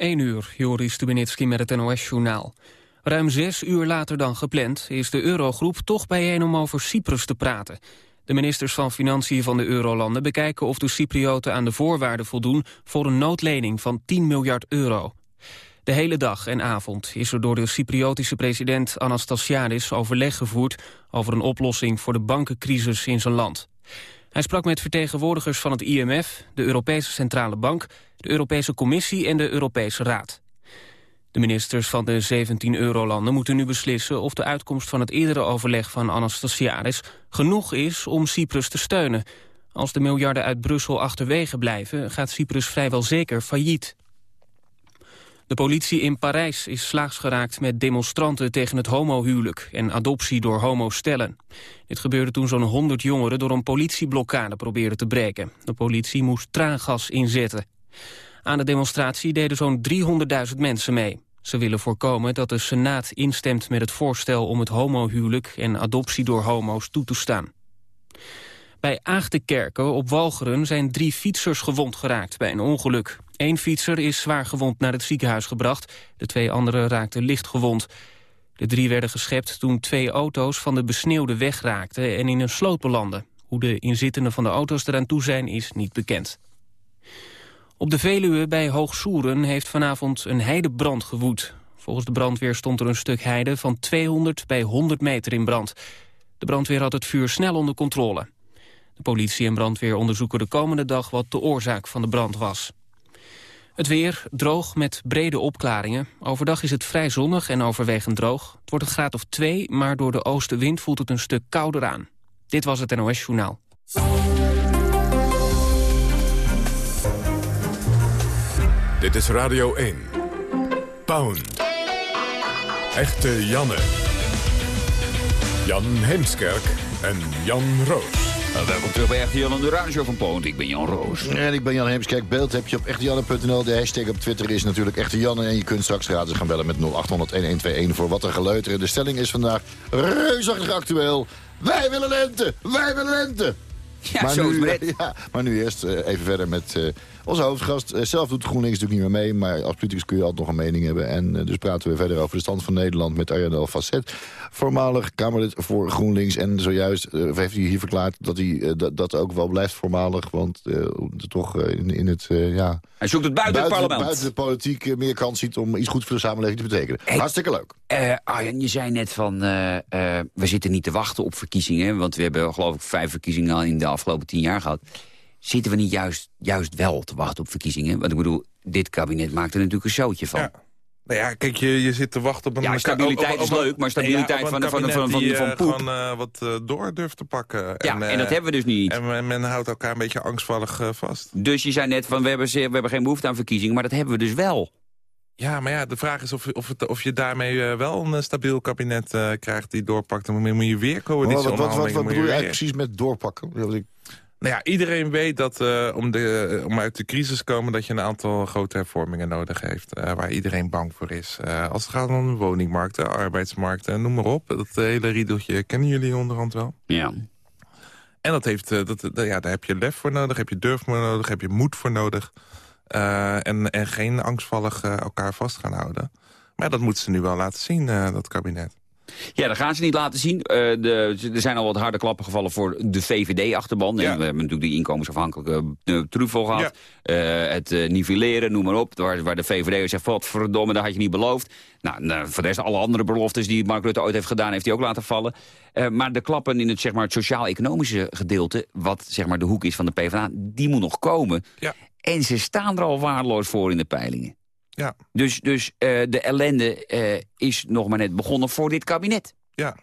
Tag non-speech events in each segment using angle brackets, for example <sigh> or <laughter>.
1 uur, Joris Stubenitski met het NOS-journaal. Ruim zes uur later dan gepland is de Eurogroep toch bijeen om over Cyprus te praten. De ministers van Financiën van de Eurolanden bekijken of de Cyprioten aan de voorwaarden voldoen voor een noodlening van 10 miljard euro. De hele dag en avond is er door de Cypriotische president Anastasiadis overleg gevoerd over een oplossing voor de bankencrisis in zijn land. Hij sprak met vertegenwoordigers van het IMF, de Europese Centrale Bank, de Europese Commissie en de Europese Raad. De ministers van de 17 eurolanden moeten nu beslissen of de uitkomst van het eerdere overleg van Anastasiadis genoeg is om Cyprus te steunen. Als de miljarden uit Brussel achterwege blijven, gaat Cyprus vrijwel zeker failliet. De politie in Parijs is slaags geraakt met demonstranten tegen het homohuwelijk en adoptie door homostellen. Dit gebeurde toen zo'n 100 jongeren door een politieblokkade probeerden te breken. De politie moest traangas inzetten. Aan de demonstratie deden zo'n 300.000 mensen mee. Ze willen voorkomen dat de Senaat instemt met het voorstel om het homohuwelijk en adoptie door homo's toe te staan. Bij Aagdekerken op Walcheren zijn drie fietsers gewond geraakt bij een ongeluk. Eén fietser is zwaar gewond naar het ziekenhuis gebracht. De twee anderen raakten licht gewond. De drie werden geschept toen twee auto's van de besneeuwde weg raakten en in een sloot belanden. Hoe de inzittenden van de auto's eraan toe zijn is niet bekend. Op de Veluwe bij Hoogsoeren heeft vanavond een heidebrand gewoed. Volgens de brandweer stond er een stuk heide van 200 bij 100 meter in brand. De brandweer had het vuur snel onder controle. De politie en brandweer onderzoeken de komende dag wat de oorzaak van de brand was. Het weer droog met brede opklaringen. Overdag is het vrij zonnig en overwegend droog. Het wordt een graad of 2, maar door de oostenwind voelt het een stuk kouder aan. Dit was het NOS Journaal. Dit is Radio 1. Pound. Echte Janne. Jan Heemskerk en Jan Roos. Nou, welkom terug bij Echte Jan en de Radio van Poont. Ik ben Jan Roos. En ik ben Jan Heemskerk. Beeld heb je op echtejanne.nl. De hashtag op Twitter is natuurlijk Echte Janne. En je kunt straks gratis gaan bellen met 0800-1121 voor wat er geleuteren. De stelling is vandaag reusachtig actueel. Wij willen lente! Wij willen lente! Ja, maar, nu, <laughs> ja, maar nu eerst eh, even verder met eh, onze hoofdgast. Eh, zelf doet GroenLinks natuurlijk niet meer mee, maar als politicus kun je altijd nog een mening hebben. En eh, dus praten we verder over de stand van Nederland met Arjanel Facet. Voormalig Kamerlid voor GroenLinks. En zojuist eh, heeft hij hier verklaard dat hij dat, dat ook wel blijft voormalig. Want toch in, in het, ja, Hij zoekt het buiten, het parlement. buiten de politiek meer kans ziet om iets goed voor de samenleving te betekenen. Hey. Hartstikke leuk. Eh, Arjen, je zei net van, we zitten niet te wachten op verkiezingen. Want we hebben geloof ik vijf verkiezingen al in de afgelopen tien jaar gehad. Zitten we niet juist, juist wel te wachten op verkiezingen? Want ik bedoel, dit kabinet maakt er natuurlijk een showtje van. Ja. Nou ja, kijk, je, je zit te wachten op een... Ja, stabiliteit op- op- is op leuk, maar stabiliteit ja, van- van- van- van- die, van eh, poep. gewoon eh, wat eh, door durft te pakken. Ja, en, eh, dat hebben we dus niet. En men, men houdt elkaar een beetje angstvallig vast. Dus je zei net van, we hebben, we hebben geen behoefte aan verkiezingen, maar dat hebben we dus wel. Ja, maar ja, de vraag is of, of, het, of je daarmee wel een stabiel kabinet eh, krijgt die doorpakt. Dan moet je weer Wat, coalitie wat, wat, wat, wat bedoel je eigenlijk precies met doorpakken? Nou ja, iedereen weet dat eh, om, de, om uit de crisis te komen... dat je een aantal grote hervormingen nodig heeft. eh, waar iedereen bang voor is. Eh, als het gaat om de woningmarkten, arbeidsmarkten, noem maar op. Dat hele riedeltje kennen jullie onderhand wel. Ja. En dat heeft, eh, dat, dat- ja, daar heb je lef voor nodig, heb je durf voor nodig, heb je moed voor nodig. Eh, en, en geen angstvallig eh, elkaar vast gaan houden. Maar dat moeten ze nu wel laten zien, eh, dat kabinet. Ja, dat gaan ze niet laten zien. Eh, de, er zijn al wat harde klappen gevallen voor de VVD-achterban. Ja. En we hebben natuurlijk die inkomensafhankelijke uh, truffel gehad. Eh, het nivelleren, noem maar op. Waar, waar de VVD zegt, wat verdomme, dat had je niet beloofd. Nou, nou, voor de rest, alle andere beloftes die Mark Rutte ooit heeft gedaan... heeft hij ook laten vallen. Maar de klappen in het, zeg maar, het sociaal-economische gedeelte... wat zeg maar, de hoek is van de PvdA, die moet nog komen. Ja. En ze staan er al waardeloos voor in de peilingen. Ja, Dus, dus eh, de ellende eh, is nog maar net begonnen voor dit kabinet. ja.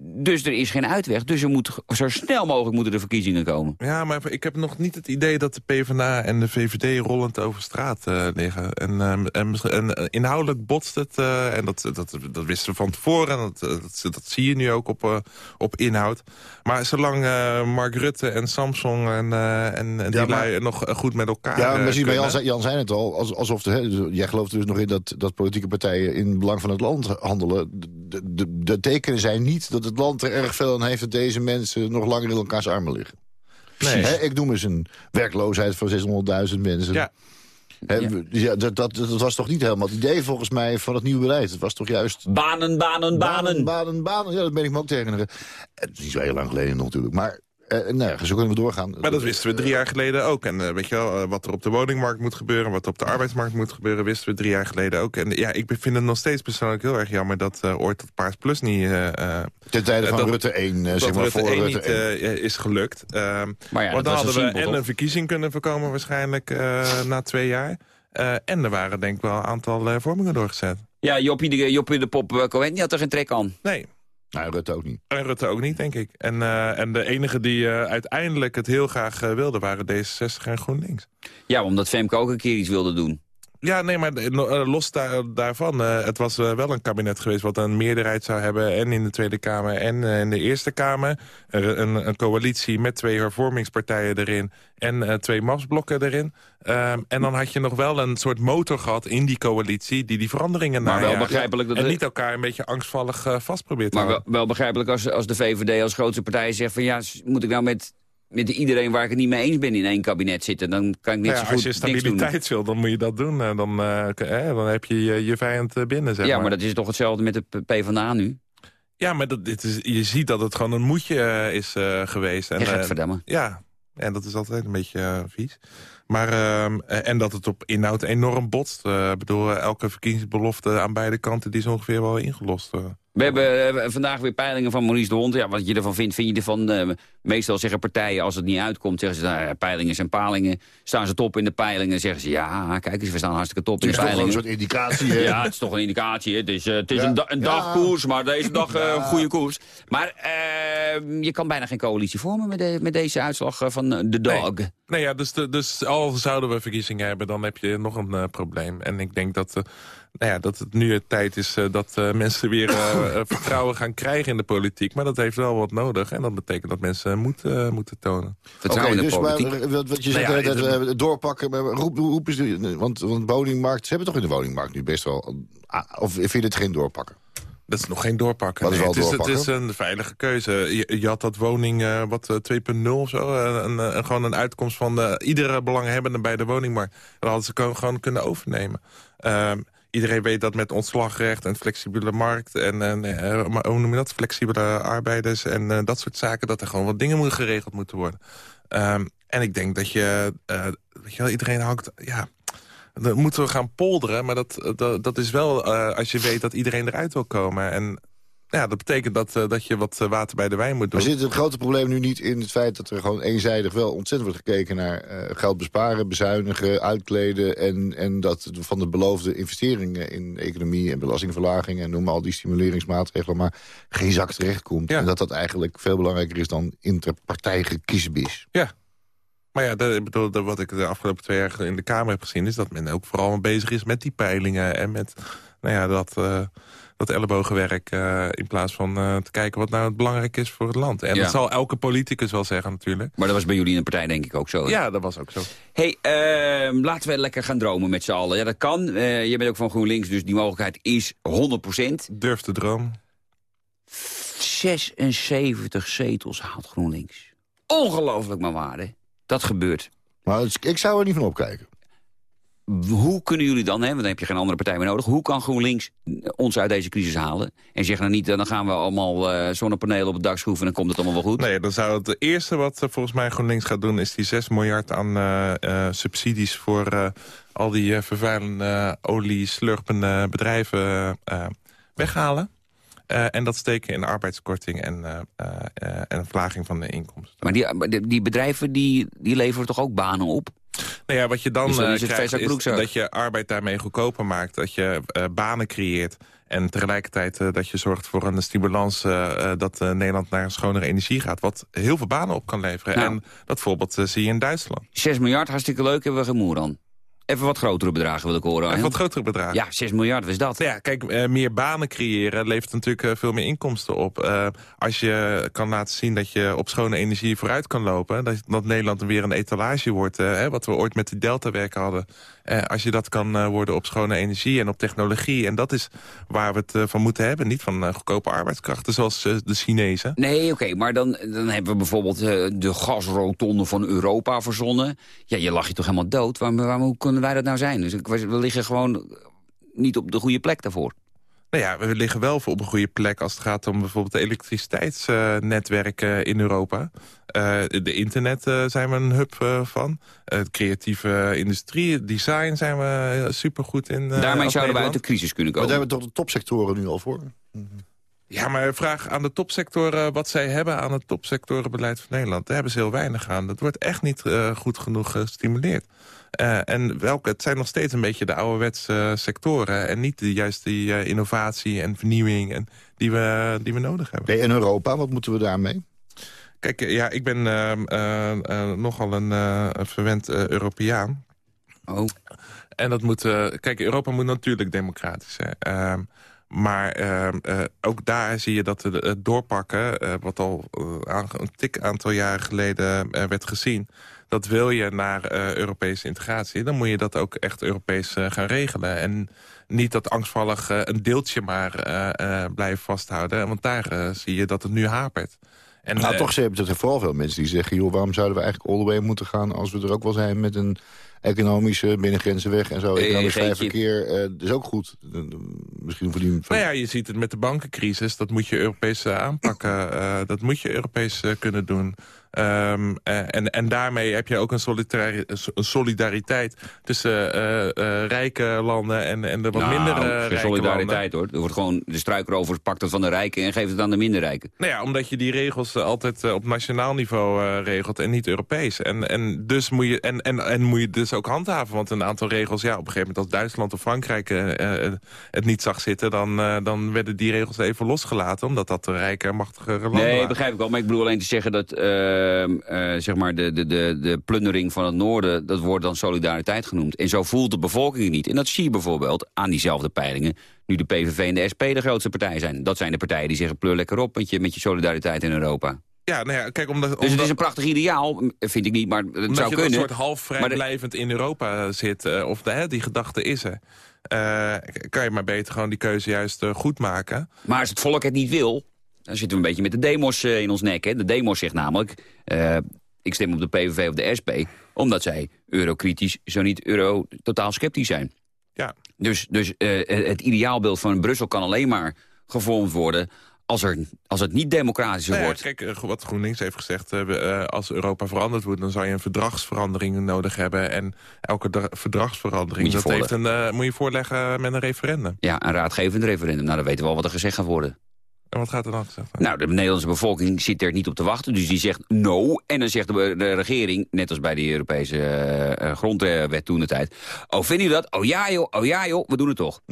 Dus er is geen uitweg. Dus er moet, zo snel mogelijk moeten de verkiezingen komen. Ja, maar ik heb nog niet het idee dat de PvdA en de VVD rollend over straat eh, liggen. En, ehm, en, en eh, inhoudelijk botst het, eh, en dat, dat, dat wisten we van tevoren. En dat, eh, dat, dat zie je nu ook op, eh, op inhoud. Maar zolang eh, Mark Rutte en Samsung en, eh, en, en die Ja, maar- nog eh, goed met elkaar Ja, eh, maar zie, Jan, Jan zei het al, als- alsof de, dus jij gelooft dus nog in dat, dat politieke partijen in belang van het land handelen. De, de, de tekenen zijn niet dat het land er erg veel aan heeft dat deze mensen nog langer in elkaars armen liggen. Nee. Ik noem eens een werkloosheid van 600.000 mensen. Ja. Ja, dat, dat, dat was toch niet helemaal het idee volgens mij van het nieuwe beleid. Het was toch juist... Banen, banen, banen. Banen, banen. Ja, dat ben ik me ook tegen. Het is niet zo heel lang geleden natuurlijk. Maar eh, nee, zo kunnen we doorgaan. Maar dat wisten we drie jaar geleden ook. En eh, weet je wel, eh, wat er op de woningmarkt moet gebeuren... wat er op de arbeidsmarkt moet gebeuren, wisten we drie jaar geleden ook. En ja, ik vind het nog steeds persoonlijk heel erg jammer... dat eh, ooit dat Paars Plus niet... eh, eh, Ten tijde van dat- Rutte 1, eh, dat zeg maar, Rutte voor 1 Rutte niet 1. eh, is gelukt. Ehm, Maar ja, dat dan hadden we simpel, en toch? een verkiezing kunnen voorkomen waarschijnlijk eh, na twee jaar. Eh, en er waren denk ik wel een aantal eh, vormingen doorgezet. Ja, Joppie de, Joppie de Pop eh, Cohen, die had er geen trek aan. Nee, Nou, Rutte ook niet. en Rutte ook niet, denk ik. En, eh, en de enige die eh, uiteindelijk het heel graag eh, wilden waren D66 en GroenLinks. Ja, omdat Femke ook een keer iets wilde doen. Ja, nee, maar eh, los daar, daarvan. eh, het was eh, wel een kabinet geweest wat een meerderheid zou hebben... en in de Tweede Kamer en in de Eerste Kamer. Er, een, een coalitie met twee hervormingspartijen erin... en twee mapsblokken erin. Ehm, en dan had je nog wel een soort motor gehad in die coalitie... die die veranderingen Maar wel begrijpelijk dat En niet elkaar een beetje angstvallig vast probeert te Maar wel, wel begrijpelijk als, als de VVD als grootste partij zegt van... ja, moet ik nou met, met iedereen waar ik het niet mee eens ben in één kabinet zitten... dan kan ik net Nou zo ja, goed als je stabiliteit wil, dan moet je dat doen. Eh, dan, eh, eh, dan heb je je, je vijand eh, binnen, zeg Ja, maar. maar dat is toch hetzelfde met de PvdA nu? Ja, maar dat, dit is, je ziet dat het gewoon een moedje eh, is geweest. En, Ja, en dat is altijd een beetje vies. Maar, ehm, eh, en dat het op inhoud enorm botst. Ik bedoel, elke verkiezingsbelofte aan beide kanten... die is ongeveer wel ingelost. We hebben eh, vandaag weer peilingen van Maurice de Hond. Ja, wat je ervan vindt, vind je ervan? eh, meestal zeggen partijen, als het niet uitkomt, zeggen ze... Nou, ja, peilingen zijn palingen. Staan ze top in de peilingen, zeggen ze... Ja, kijk eens, we staan hartstikke top in Het de is toch een peilingen. soort indicatie. hè? Ja, het is toch een indicatie. hè. Het is, eh, het is Ja. een, da- een Ja. dagkoers, maar deze dag een goede koers. Maar eh, je kan bijna geen coalitie vormen met, de- met deze uitslag van de dag. Nee, ja, dus, de, dus al zouden we verkiezingen hebben... dan heb je nog een probleem. En ik denk dat, eh, nou ja, dat het nu het tijd is... eh, dat eh, mensen weer <laughs> eh, vertrouwen gaan krijgen in de politiek. Maar dat heeft wel wat nodig. En dat betekent dat mensen moed eh, moeten tonen. Vertrouwen Oké, in de dus politiek. maar, wat, wat je Nou zegt, ja, dat, het- eh, doorpakken, maar roep, roep eens, want, want woningmarkt, ze hebben toch in de woningmarkt nu best wel, ah, of vind je dit geen doorpakken? Dat is nog geen doorpakken. Wat is wel het, is, het doorpakken? is een veilige keuze. Je, je had dat woning eh, wat eh, 2.0 of zo. Een, een, gewoon een uitkomst van de, iedere belanghebbende bij de woningmarkt. Dat hadden ze gewoon kunnen overnemen. Ehm, iedereen weet dat met ontslagrecht en flexibele markt... en, eh, maar hoe noem je dat? Flexibele arbeiders en eh, dat soort zaken... dat er gewoon wat dingen moeten geregeld moeten worden. Ehm, en ik denk dat je... eh, weet je wel, iedereen hangt... Ja, dan moeten we gaan polderen, maar dat, dat, dat is wel als je weet dat iedereen eruit wil komen. En ja, dat betekent dat, eh, dat je wat eh, water bij de wijn moet doen. Maar zit het grote probleem nu niet in het feit dat er gewoon eenzijdig wel ontzettend wordt gekeken naar eh, geld besparen, bezuinigen, uitkleden en, en dat van de beloofde investeringen in economie en belastingverlaging en noem maar al die stimuleringsmaatregelen maar geen zak terechtkomt. Ja. En dat dat eigenlijk veel belangrijker is dan interpartijgekiesbis. Maar ja, ik bedoel, de- wat ik de afgelopen twee jaar in de Kamer heb gezien... is dat men ook vooral bezig is met die peilingen... en met nou ja, dat, dat ellebogenwerk eh, in plaats van eh, te kijken... wat nou het belangrijk is voor het land. En Ja. dat zal elke politicus wel zeggen natuurlijk. Maar dat was bij jullie in de partij denk ik ook zo. hè? Ja, dat was ook zo. hey, ehm, laten we lekker gaan dromen met z'n allen. Ja, dat kan. Eh je bent ook van GroenLinks, dus die mogelijkheid is 100%. Durf te dromen. 76 zetels haalt GroenLinks. Ongelooflijk maar waar, hè? Dat gebeurt. Maar ik zou er niet van opkijken. Hoe kunnen jullie dan, hè, want dan heb je geen andere partij meer nodig... hoe kan GroenLinks ons uit deze crisis halen? En zeg nou niet, dan gaan we allemaal eh, zonnepanelen op het dak schroeven... en dan komt het allemaal wel goed. Nee, dan zou het eerste wat eh, volgens mij GroenLinks gaat doen... is die 6 miljard aan eh, subsidies voor al die vervuilende olie-slurpende bedrijven eh, weghalen. En dat steken in arbeidskorting en, en een verlaging van de inkomsten. Maar die, maar die, die bedrijven die, die leveren toch ook banen op? Nou ja, wat je dan Dus eh, krijgt, is dat je arbeid daarmee goedkoper maakt. Dat je eh, banen creëert. En tegelijkertijd eh, dat je zorgt voor een stimulans... dat Nederland naar een schonere energie gaat. Wat heel veel banen op kan leveren. Nou. En dat voorbeeld zie je in Duitsland. 6 miljard, hartstikke leuk, hebben we gemoer dan. Even wat grotere bedragen wil ik horen. Even wat grotere bedragen. Ja, 6 miljard, wat is dat? Ja, kijk, eh, meer banen creëren levert natuurlijk eh, veel meer inkomsten op. Eh, als je kan laten zien dat je op schone energie vooruit kan lopen... dat, dat Nederland weer een etalage wordt, hè, wat we ooit met die Delta-werken hadden... Als je dat kan worden op schone energie en op technologie... en dat is waar we het van moeten hebben. Niet van goedkope arbeidskrachten zoals de Chinezen. Nee, oké, maar dan, dan hebben we bijvoorbeeld de gasrotonde van Europa verzonnen. Ja, je lag je toch helemaal dood? Waarom, waarom, kunnen wij dat nou zijn? Dus we liggen gewoon niet op de goede plek daarvoor. Nou ja, we liggen wel op een goede plek als het gaat om bijvoorbeeld de elektriciteitsnetwerken in Europa. Uh, de internet uh, zijn we een hub uh, van. creatieve industrie, design zijn we supergoed in. Daarmee zouden we uit de crisis kunnen komen. Maar daar hebben we toch de topsectoren nu al voor? Ja, maar vraag aan de topsectoren wat zij hebben aan het topsectorenbeleid van Nederland. Daar hebben ze heel weinig aan. Dat wordt echt niet goed genoeg gestimuleerd. Uh, en welke, het zijn nog steeds een beetje de ouderwetse sectoren... en niet de, juist die uh, innovatie en vernieuwing en die, we, die we nodig hebben. in Europa, wat moeten we daarmee? Kijk, ja, ik ben uh, nogal een, een verwend Europeaan. Oh. En dat moet... kijk, Europa moet natuurlijk democratisch zijn. Ehm, maar ook daar zie je dat het doorpakken... wat al een tik aantal jaren geleden werd gezien dat wil je naar uh, Europese integratie... dan moet je dat ook echt Europees uh, gaan regelen. En niet dat angstvallig uh, een deeltje maar blijven vasthouden. Want daar zie je dat het nu hapert. En, nou, toch hebben er vooral veel mensen die zeggen... joh, waarom zouden we eigenlijk all the way moeten gaan... als we er ook wel zijn met een economische binnengrenzen weg en zo. Economisch vrij verkeer uh, is ook goed. Misschien voor die... Nou ja, je ziet het met de bankencrisis. Dat moet je Europees aanpakken. dat moet je Europees kunnen doen. Um, en, en daarmee heb je ook een, een solidariteit tussen uh, uh, rijke landen en, en de wat nou, minder rijke solidariteit hoor. Er wordt gewoon de struikrovers pakt het van de rijken en geeft het aan de minder rijken. Nou ja, omdat je die regels altijd op nationaal niveau regelt en niet Europees. En, en dus moet je, en, en, en moet je dus ook handhaven. Want een aantal regels, ja, op een gegeven moment als Duitsland of Frankrijk het niet zag zitten, dan, dan werden die regels even losgelaten. Omdat dat de rijke en machtige landen Nee, begrijp ik wel. Maar ik bedoel alleen te zeggen dat Ehm, eh, zeg maar de, de, de, de plundering van het noorden... dat wordt dan solidariteit genoemd. En zo voelt de bevolking het niet. En dat zie je bijvoorbeeld aan diezelfde peilingen... nu de PVV en de SP de grootste partij zijn. Dat zijn de partijen die zeggen pleur lekker op met je, met je solidariteit in Europa. Ja, nou ja, kijk, omdat, dus het is een prachtig ideaal, vind ik niet, maar het zou kunnen. een soort half vrijblijvend in Europa zit, uh, of de, die gedachte is er... Uh, kan je maar beter gewoon die keuze juist uh, goed maken. Maar als het volk het niet wil, dan zitten we een beetje met de demos eh, in ons nek. Hè. De demos zegt namelijk, uh, ik stem op de PVV of de SP... omdat zij eurokritisch, zo niet euro totaal sceptisch zijn. Ja. Dus, dus uh, het ideaalbeeld van Brussel kan alleen maar gevormd worden... Als, er, als het niet democratischer nou wordt. Kijk, wat GroenLinks heeft gezegd... Uh, als Europa veranderd wordt... dan zou je een verdragsverandering nodig hebben. En elke verdragsverandering... dat heeft een, moet je voorleggen met een referendum. Ja, een raadgevend referendum. Nou, dan weten we al wat er gezegd gaat worden. En wat gaat er dan gezegd Nou, de Nederlandse bevolking zit er niet op te wachten. Dus die zegt no. En dan zegt de, de regering, net als bij de Europese uh, grondwet toen de tijd... Oh, vinden jullie dat? Oh ja joh, oh ja joh, we doen het toch. <laughs>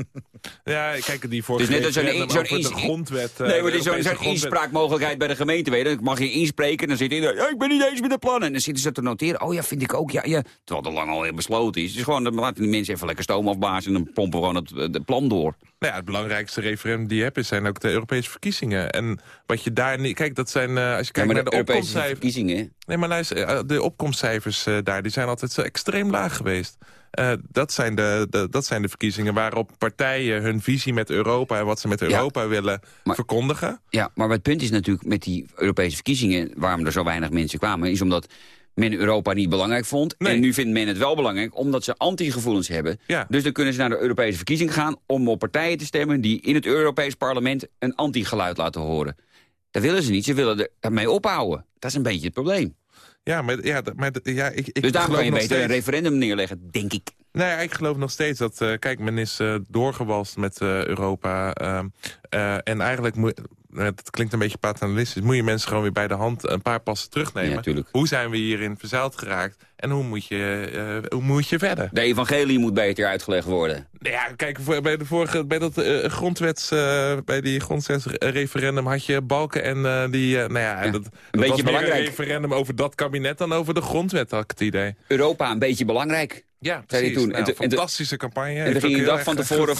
Ja, kijk, die vorige dus net zo'n zo grondwet... Uh, nee, maar is zo'n zo inspraakmogelijkheid bij de gemeente. Weet je. Dan mag je inspreken, dan zit je ja, ik ben niet eens met de plannen. En dan zitten ze te noteren, oh ja, vind ik ook, ja, ja. Terwijl het lang al besloten is. Dus gewoon, dan laten die mensen even lekker stoom afblazen... en dan pompen we gewoon het, het plan door. Nou ja, het belangrijkste referendum die je hebt... zijn ook de Europese verkiezingen. En wat je daar niet... Kijk, dat zijn... Uh, als je kijkt naar de, opkomstcijfers... verkiezingen... Nee, maar luister, uh, de opkomstcijfers uh, daar... die zijn altijd zo extreem laag geweest. dat, zijn de, de, dat zijn de verkiezingen waarop partijen hun visie met Europa... en wat ze met Europa willen verkondigen. Ja, maar het punt is natuurlijk met die Europese verkiezingen... waarom er zo weinig mensen kwamen... is omdat men Europa niet belangrijk vond. En nu vindt men het wel belangrijk, omdat ze anti-gevoelens hebben. Dus dan kunnen ze naar de Europese verkiezing gaan... om op partijen te stemmen die in het Europees parlement... een anti-geluid laten horen. Dat willen ze niet, ze willen ermee ophouden. Dat is een beetje het probleem. Ja, maar, ja, maar ja, ik, ik dus daarom kan je beter een referendum neerleggen, denk ik. Nee, nou ik geloof nog steeds dat... Uh, kijk, men is uh, doorgewalst met uh, Europa. Ehm, en eigenlijk moet dat klinkt een beetje paternalistisch... moet je mensen gewoon weer bij de hand een paar passen terugnemen. Ja, hoe zijn we hierin verzeild geraakt en hoe moet je, uh, hoe moet je verder? De evangelie moet beter uitgelegd worden. Ja, kijk, bij, de vorige, bij, dat, uh, grondwets, uh, bij die grondwetsreferendum had je balken en die... nou ja, ja, dat, een dat beetje belangrijk. een referendum over dat kabinet dan over de grondwet, had ik het idee. Europa een beetje belangrijk. Ja, precies. Toen. Nou, fantastische campagne. En toen ging hij dag van tevoren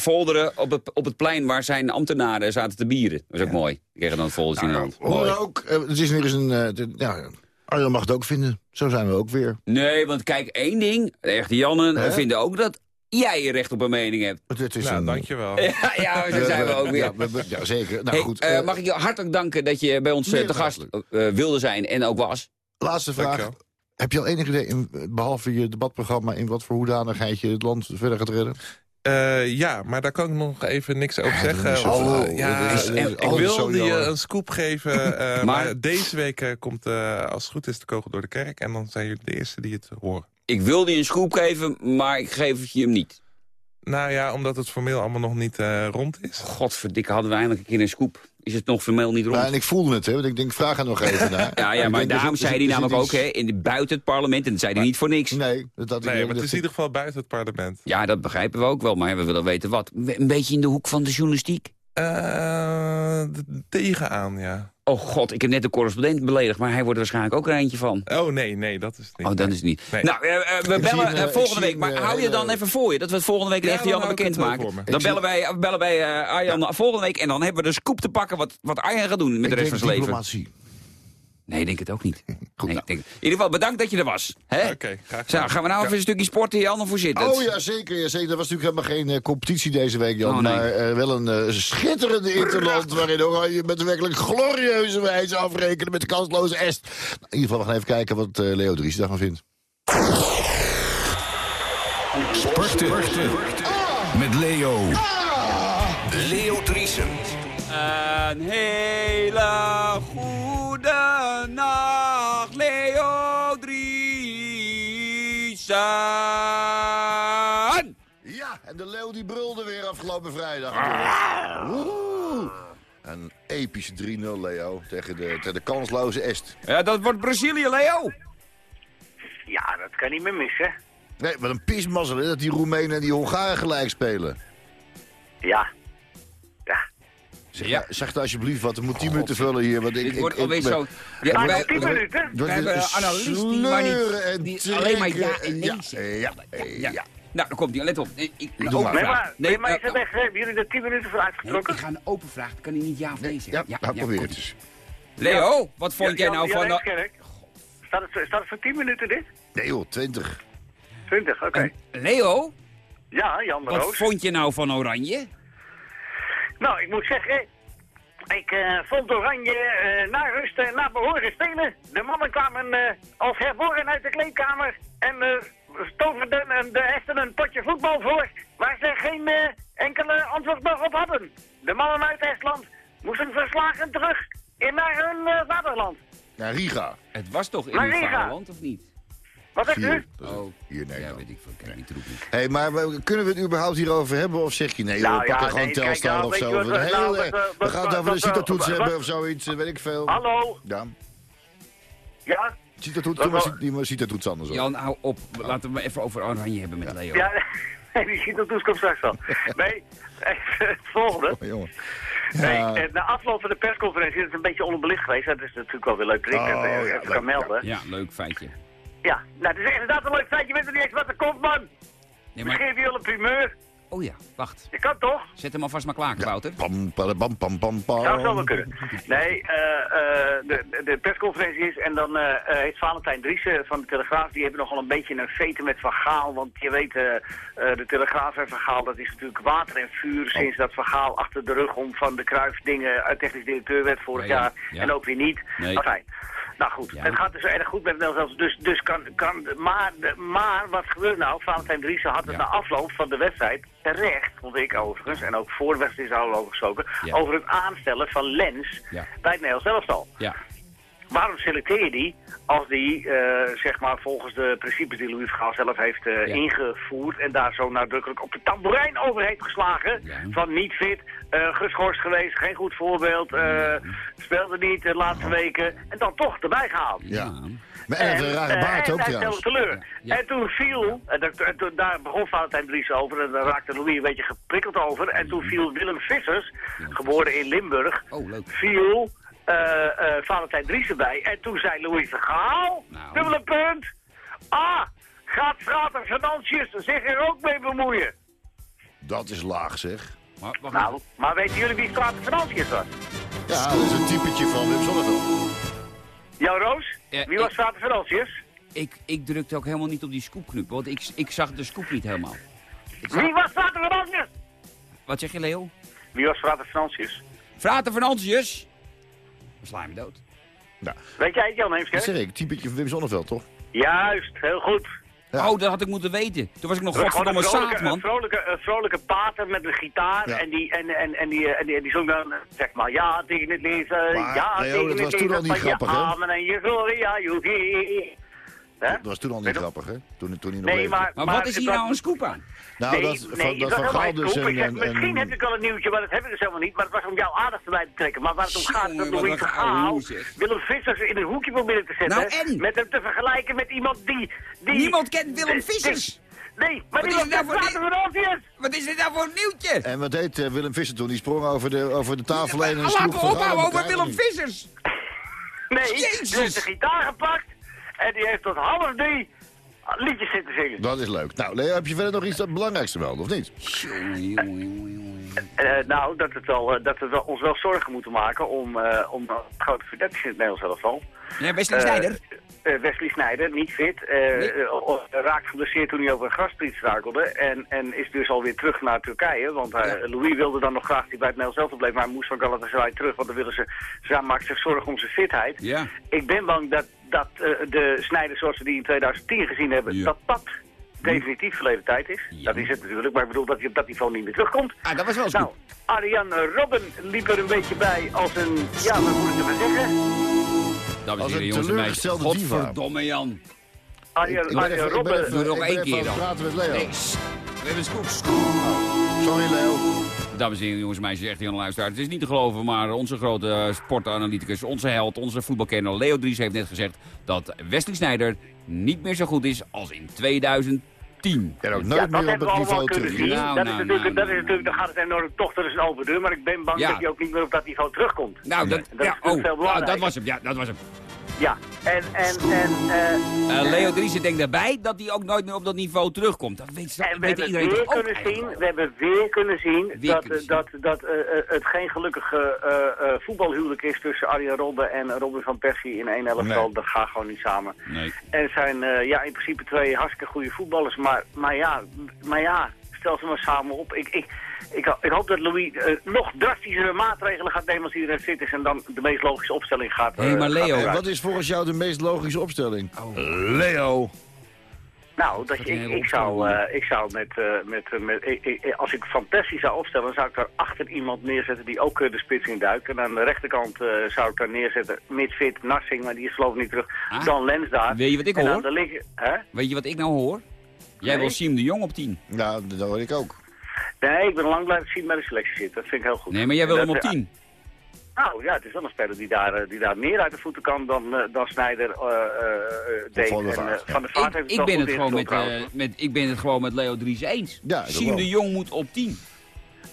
folderen op het, op het plein waar zijn ambtenaren zaten te bieren. Dat was ook mooi. Die kregen dan foldertje nou, in de hand. ook, het is weer eens een... Uh, ja, Arjan mag het ook vinden. Zo zijn we ook weer. Nee, want kijk, één ding. De echte Jannen vinden ook dat jij je recht op een mening hebt. Het is nou, een... dankjewel. <laughs> ja, ja, zo zijn we ook weer. Ja, zeker. Nou, goed, uh, mag ik je hartelijk danken dat je bij ons te gast wilde zijn en ook was. Laatste vraag. Heb je al enig idee, in, behalve je debatprogramma... in wat voor hoedanigheid je het land verder gaat redden? Uh, ja, maar daar kan ik nog even niks over zeggen. Uh, ja, is, is, ik wilde je een scoop geven. Uh, <laughs> maar, maar, deze week komt, als het goed is, de kogel door de kerk. En dan zijn jullie de eerste die het horen. Ik wilde je een scoop geven, maar ik geef je hem niet. Nou ja, omdat het formeel allemaal nog niet rond is. Godverdikke, hadden we eindelijk een keer een scoop is het nog formeel niet rond. Ja, en ik voelde het, hè, want ik denk, vraag er nog even <laughs> naar. ja, ja, maar daarom zei hij namelijk ook, hè, in de, buiten het parlement, en dat zei hij niet voor niks. Nee, dat, nee maar het is in ieder geval buiten het parlement. Ja, dat begrijpen we ook wel, maar we willen weten wat. Een beetje in de hoek van de journalistiek? Uh, tegenaan, ja. Oh god, ik heb net de correspondent beledigd, maar hij wordt er waarschijnlijk ook er eentje van. Oh nee, nee, dat is het niet. Oh, dan is het niet. Nee. Nou, uh, we bellen uh, volgende week, maar hou je dan even voor je, dat we het volgende week de ja, echte Janne bekend maken. Dan bellen wij, bellen wij Arjan volgende week en dan hebben we de scoop te pakken wat, wat Arjan gaat doen met de rest van zijn leven. Diplomatie. Nee, ik denk het ook niet. <laughs> Goed, nee, nou. denk, in ieder geval, bedankt dat je er was. Oké, okay, graag Zo, gaan we nou even een stukje sporten, Jan, of hoe zit het? Oh ja, zeker. Ja, zeker. Er was natuurlijk helemaal geen uh, competitie deze week, Jan. Oh, nee. Maar uh, wel een uh, schitterende interland... waarin Oranje met een werkelijk glorieuze wijze afrekenen... met de kansloze est. Nou, in ieder geval, we gaan even kijken wat Leo Dries daarvan vindt. Sporten. Met Leo. Leo Driesen. Een hele afgelopen vrijdag. Een epische 3-0, Leo, tegen de, tegen de kansloze est. Ja, dat wordt Brazilië, Leo. Ja, dat kan niet meer missen. Nee, wat een pismazzel, hè, dat die Roemenen en die Hongaren gelijk spelen. Ja. Ja. Zeg, Ja. zeg het alsjeblieft wat, er moet 10 minuten vullen hier. Want ik, Dit ik, wordt ik, alweer zo... Ja, Maar wij- nog 10 minuten. We hebben de een analist die alleen maar ja en nee ja, zegt. Ja, ja, Ja. ja. Nou, dan komt hij. Let op. Ik, ik, Doe open maar. Nee, vraag. maar, nee, maar eh, het echt, hebben jullie er 10 minuten voor nee, uitgetrokken? ik ga een open vraag. Dan kan hij niet ja of nee zeggen. Ja, nou, probeer het eens. Leo, wat vond jij nou van... Staat het, staat het voor 10 minuten dit? Nee joh, 20. 20, oké. Leo, Ja, Jan de wat Roos. vond je nou van Oranje? Nou, ik moet zeggen, ik eh, vond Oranje eh, na rust en na behoren spelen. De mannen kwamen eh, als herboren uit de kleedkamer en eh toverden en de echten een potje voetbal voor, waar ze geen eh, enkele antwoord nog op hadden. De mannen uit Estland moesten verslagen terug in naar hun eh, vaderland. Naar Riga. Het was toch in Riga. vaderland, of niet? Wat zegt u? Oh, hier ja, Nederland. weet ik veel. Kijk, niet roepen. Hé, maar we- kunnen we het überhaupt hierover hebben? Of zeg je nee, Nou, we ja, pakken gewoon nee, Telstar nou, of zo? wat nou, wat, we gaan het over de hebben of zoiets, weet ik veel. Hallo? Ja, Ja? Wat- doe maar die maar CITO-toets anders op. Jan, hou op. Laten we even over Oranje hebben met Leo. Ja, <laughs> die ziet op toekomst straks wel. <laughs> Nee, even het volgende. Oh, jongen. Nee, na afloop van de persconferentie is het een beetje onderbelicht geweest. Dat is natuurlijk wel weer leuk dat ik Oh, het, eh, ja, even leuk, kan melden. Ja, leuk feitje. Ja, nou, het is inderdaad een leuk feitje. Je weet er niet eens wat er komt, man. Nee, maar... geven jullie een primeur. Oh ja, wacht. Je kan toch? Zet hem alvast maar klaar, Wouter. Pam, pam, pam, pam, pam, pam. Zou zo wel kunnen. Nee, eh, eh, de, de- persconferentie is en dan eh, eh, heeft Valentijn Driessen van de Telegraaf, die hebben nogal een beetje een veten met Van Gaal. Want je weet, de Telegraaf en Van Gaal, dat is natuurlijk water en vuur sinds dat Van Gaal achter de rug om van de Kruif dingen uit technisch directeur werd vorig Ja, ja, jaar. ja. En ook weer niet. Nee. Enfin, nou goed, Ja. het gaat dus erg goed met elftal. Dus, dus kan, kan, maar, maar wat gebeurt nou? Valentijn Driessen had het Ja. na afloop van de wedstrijd terecht, vond ik overigens, en ook voor de wedstrijd is al over gesproken, Ja. over het aanstellen van Lens bij het Nederlands elftal. Ja. Waarom selecteer je die als die, eh, zeg maar, volgens de principes die Louis van Gaal zelf heeft eh, Ja. ingevoerd en daar zo nadrukkelijk op de tamboerijn over heeft geslagen, Ja. van niet fit, eh, geschorst geweest, geen goed voorbeeld, eh, speelde niet de laatste weken en dan toch erbij gehaald. Ja. Maar en een rare baard ook teleur. Ja. En toen viel, en dat- en toen- daar begon Valentijn Dries over, en daar raakte Louis een beetje geprikkeld over. En toen viel Willem Vissers, geboren in Limburg, Oh, leuk. viel Valentijn Dries erbij. En toen zei Louis van Gaal, Nou. dubbele punt. Ah, gaat Straat en Financiën zich er ook mee bemoeien? Dat is laag, zeg. Maar, wacht Nou, maar weten jullie wie Straat en Financiën was? Ja, dat is een typetje van Wim Sonneveld. Jouw Roos? Ja, wie was ik- en Financiën? Ik, ik drukte ook helemaal niet op die scoopknop, want ik, ik zag de scoop niet helemaal. Wie was Straat en Financiën? Wat zeg je, Leo? Wie was Straat en Financiën? Frater Financius! Dan sla je me dood. Nou, Weet jij het, Jan dat Heemskerk? zeg ik, typetje van Wim Sonneveld, toch? Juist, heel goed. Ja. Oh, dat had ik moeten weten. Toen was ik nog godverdomme een vrolijke, zaad, een man. vrolijke, een vrolijke pater met een gitaar Ja. en, die, en, en, en, die, en, die, en die zong dan, zeg maar, ja tegen het lezen, Maar, ja Leo, tegen dat het was toen lezen al niet grappig, hè? amen en je gloria, joegie. Hè? Dat was toen al niet grappig, hè? Toen, toen hij nog Nee, leefde. maar... Maar wat is hier dat- nou een scoop aan? Nou, nee, dat, nee, van, dat van Gaal dus scoop. Ik en, zeg, en, Misschien en- heb ik al een nieuwtje, maar dat heb ik dus helemaal niet. Maar het was om jouw aandacht erbij te trekken. Maar waar het om gaat, dat Louis een Gaal. Willem Vissers in een hoekje proberen te zetten. Nou, en? Met hem te vergelijken met iemand die... die Niemand kent Willem Vissers. Nee, maar Wat die is nou voor-. Wat is dit nou voor een nieuwtje? En wat deed eh, Willem Visser toen? Die sprong over de, over de tafel heen en Laten sloeg we Van Gaal ophouden over. Willem Vissers. <laughs> Nee, die heeft de gitaar gepakt. En die heeft tot half drie liedjes zitten zingen. Dat is leuk. Nou, Leo, heb je verder nog iets dat belangrijkste wel, of niet? Jongen. Eh, nou, dat, het wel, eh, dat we wel, ons wel zorgen moeten maken om, eh om grote verdedigers in het Nederlands elftal. Ja, Wesley Eh, Sneijder. eh, Wesley Sneijder, niet fit. eh Nee. eh, raakt geblesseerd toen hij over een graspriet struikelde. En, en is dus alweer terug naar Turkije. Want hij- Louis wilde dan nog graag hij bij het Nederlands elftal bleef. Maar hij moest van Galatasaray terug. Want dan willen ze, ze maken zich zorgen om zijn fitheid. Ja. Ik ben bang dat, dat eh, de Sneijder zoals we die in 2010 gezien hebben... Ja. dat dat definitief verleden tijd is. Ja. Dat is het natuurlijk. Maar ik bedoel dat hij op dat niveau niet meer terugkomt. Ah, dat was wel een Nou. Arjan Robben liep er een beetje bij als een... Ja, wat moet ik ervan zeggen? Dat als was een hier, jongens en meisjes. teleurgestelde diva. Godverdomme, Jan. Ben Robben... Doe nog één keer dan. praten met Leo. Nee, sst. we hebben een scoop. Sorry, Leo. Dames en heren, jongens en meisjes, echt heel luisteraar. Het is niet te geloven, maar onze grote sportanalyticus, onze held, onze voetbalkenner Leo Dries heeft net gezegd dat Wesley Sneijder niet meer zo goed is als in 2010. En ook nooit dat meer op hebben we het niveau kunnen terug. zien. Nou, dat, nou, is natuurlijk, nou, dat is nou, natuurlijk, dan gaat het enorm toch, dat is een open deur. Maar ik ben bang Ja. dat hij ook niet meer op dat niveau terugkomt. Nou, dat, Dat is ja, natuurlijk oh, veel nou, dat was hem. Ja, dat was hem. Ja, en, en, en, eh, Eh, Leo Driessen denkt daarbij dat hij ook nooit meer op dat niveau terugkomt. Dat weet, dat en we weet hebben iedereen weer kunnen zien, we hebben weer kunnen zien Weer dat, kunnen eh, dat, dat eh, het geen gelukkige voetbalhuwelijk is tussen Arjen Robben en Robin van Persie in één elftal. Nee. Dat gaat gewoon niet samen. Nee. En zijn ja, in principe twee hartstikke goede voetballers. Maar, maar, ja, maar ja, stel ze maar samen op. Ik, ik, ik, ik hoop dat Louis eh, nog drastischere maatregelen gaat nemen als hij erin zit is. En dan de meest logische opstelling gaat. Hé, eh, maar Leo, wat is volgens jou de meest logische opstelling? Oh. Leo. Nou, dat je, ik, ik, zou, eh, ik zou met, eh, met, met ik- ik- als ik Persie zou opstellen, dan zou ik daar achter iemand neerzetten die ook de spits in duikt. En aan de rechterkant eh, zou ik daar neerzetten, midfit, Narsing, maar die is geloof ik niet terug. Ah. Dan Lens daar. Weet je wat ik en hoor? linker? Weet je wat ik nou hoor? Jij Nee. wil Siem de Jong op 10. Ja, dat hoor ik ook. Nee, ik ben lang blijven zien bij de selectie zitten. Dat vind ik heel goed. Nee, maar jij wil hem op dat, 10. Nou ja, het is wel een speler die daar, eh, die daar meer uit de voeten kan dan, eh, dan Snijder eh, eh, deed. Van der En, Vaart, eh, van Vaart Ik, heeft ik wel ben het gewoon met, eh, met, ik ben het gewoon met Leo Dries eens. Ja, Siem de Jong moet op 10.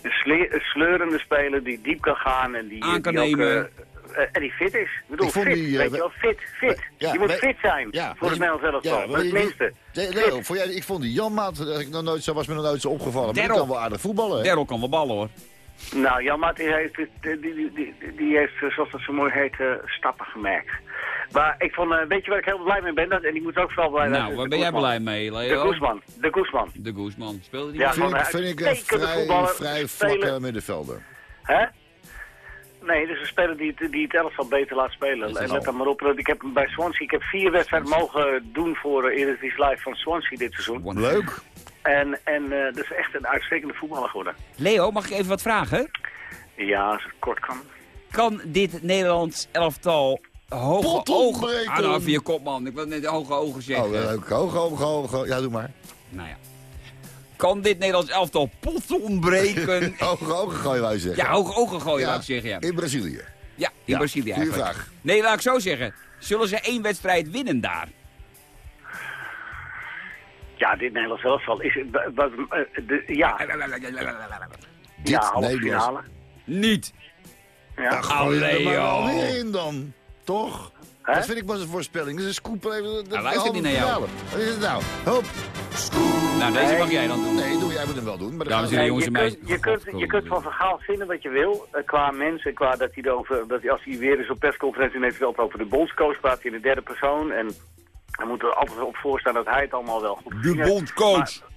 Een, sle- een sleurende speler die diep kan gaan en die, Aan kan die ook, nemen. Eh, eh, en die fit is. Ik bedoel, Ik vond fit, die, eh, weet we- je wel, fit, fit. Ja, je moet fit zijn Ja, voor het Nederlands elftal, maar voor het minste. Leo, voor jij, ik vond die Janmaat, dat ik nog nooit zo was me nog nooit zo opgevallen. Maar die kan wel aardig voetballen. hè? Daryl kan wel ballen hoor. Nou, Jan Maat die heeft, die, die, die, heeft, eh, zoals dat zo mooi heet, eh, stappen gemaakt. Maar ik vond, eh, weet je waar ik heel blij mee ben? Dat, en ik moet ook vooral blij zijn. Nou, waar de ben jij blij mee, De Leo? Guzman, de Guzman. De Guzman. Speelde die Ja, Vind, ik, een vind ik een uitstekende vrij, vrij vlakke middenvelder. Hè? Nee, dus een speler die, het- die het elftal beter laat spelen. is En let dan maar op. dat Ik heb hem bij Swansea, ik heb vier wedstrijden mogen doen voor uh, Eredivisie Live van Swansea dit seizoen. Leuk. En, en eh, dat is echt een uitstekende voetballer geworden. Leo, mag ik even wat vragen? Ja, als het kort kan. Kan dit Nederlands elftal hoge Pot ogen... Ah, nou, via kopman. Ik wil net hoge ogen zeggen. Oh, leuk. Hoog, hoog, hoog, hoog. Ja, doe maar. Nou ja. Kan dit Nederlands elftal pot ontbreken? <laughs> Hoog, hoog gooien wij zeggen. ja, hoge ogen gooien, Ja, laat ik zeggen. Ja, In Brazilië. ja in Ja, Brazilië eigenlijk. vraag. Nee, laat ik zo zeggen. Zullen ze één wedstrijd winnen daar? Ja, dit Nederlands elftal is... de, ja, Dit ja, halve Nederlands. finale. Niet. Ja. Er Allee, joh. alweer in dan. Toch? Dat vind ik pas een voorspelling. Dat is een scoop. Even, luistert halve niet naar jou. Wat is het nou? Hop. Nou, deze mag jij dan doen. Nee, doe, jij moet hem wel doen. Maar dan Dames en heren, jongens je, en kunt, meisjes. je, kunt, je kunt van Vergaal vinden wat je wil, eh, qua mensen, qua dat hij, erover, dat hij als hij weer eens op persconferentie neemt, wel over de bondscoach praat hij in de derde persoon. En hij moet er altijd op voorstaan dat hij het allemaal wel goed De vindt. bondscoach.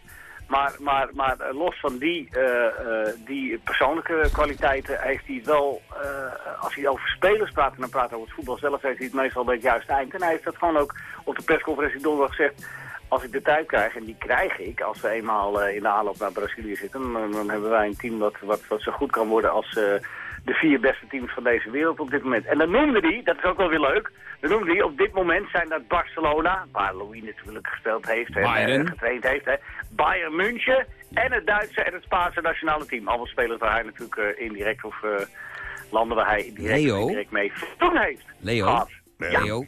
Maar, maar, maar eh, los van die, eh, eh, die persoonlijke kwaliteiten heeft hij wel, eh, als hij over spelers praat en dan praat over het voetbal zelf, heeft hij het meestal bij het juiste eind. En hij heeft dat gewoon ook op de persconferentie donderdag gezegd. Als ik de tijd krijg, en die krijg ik als we eenmaal eh, in de aanloop naar Brazilië zitten, dan, dan hebben wij een team wat, wat, wat zo goed kan worden als eh, de vier beste teams van deze wereld op dit moment. En dan noemde hij, dat is ook wel weer leuk, dan noemde hij op dit moment zijn dat Barcelona, waar Louis natuurlijk gespeeld heeft en Bayern. eh, getraind heeft, hè, Bayern München en het Duitse en het Spaanse nationale team. Allemaal spelers waar hij natuurlijk eh, indirect of eh, landen waar hij direct Leo? indirect mee te heeft. Leo? gehad. Ja. Leo,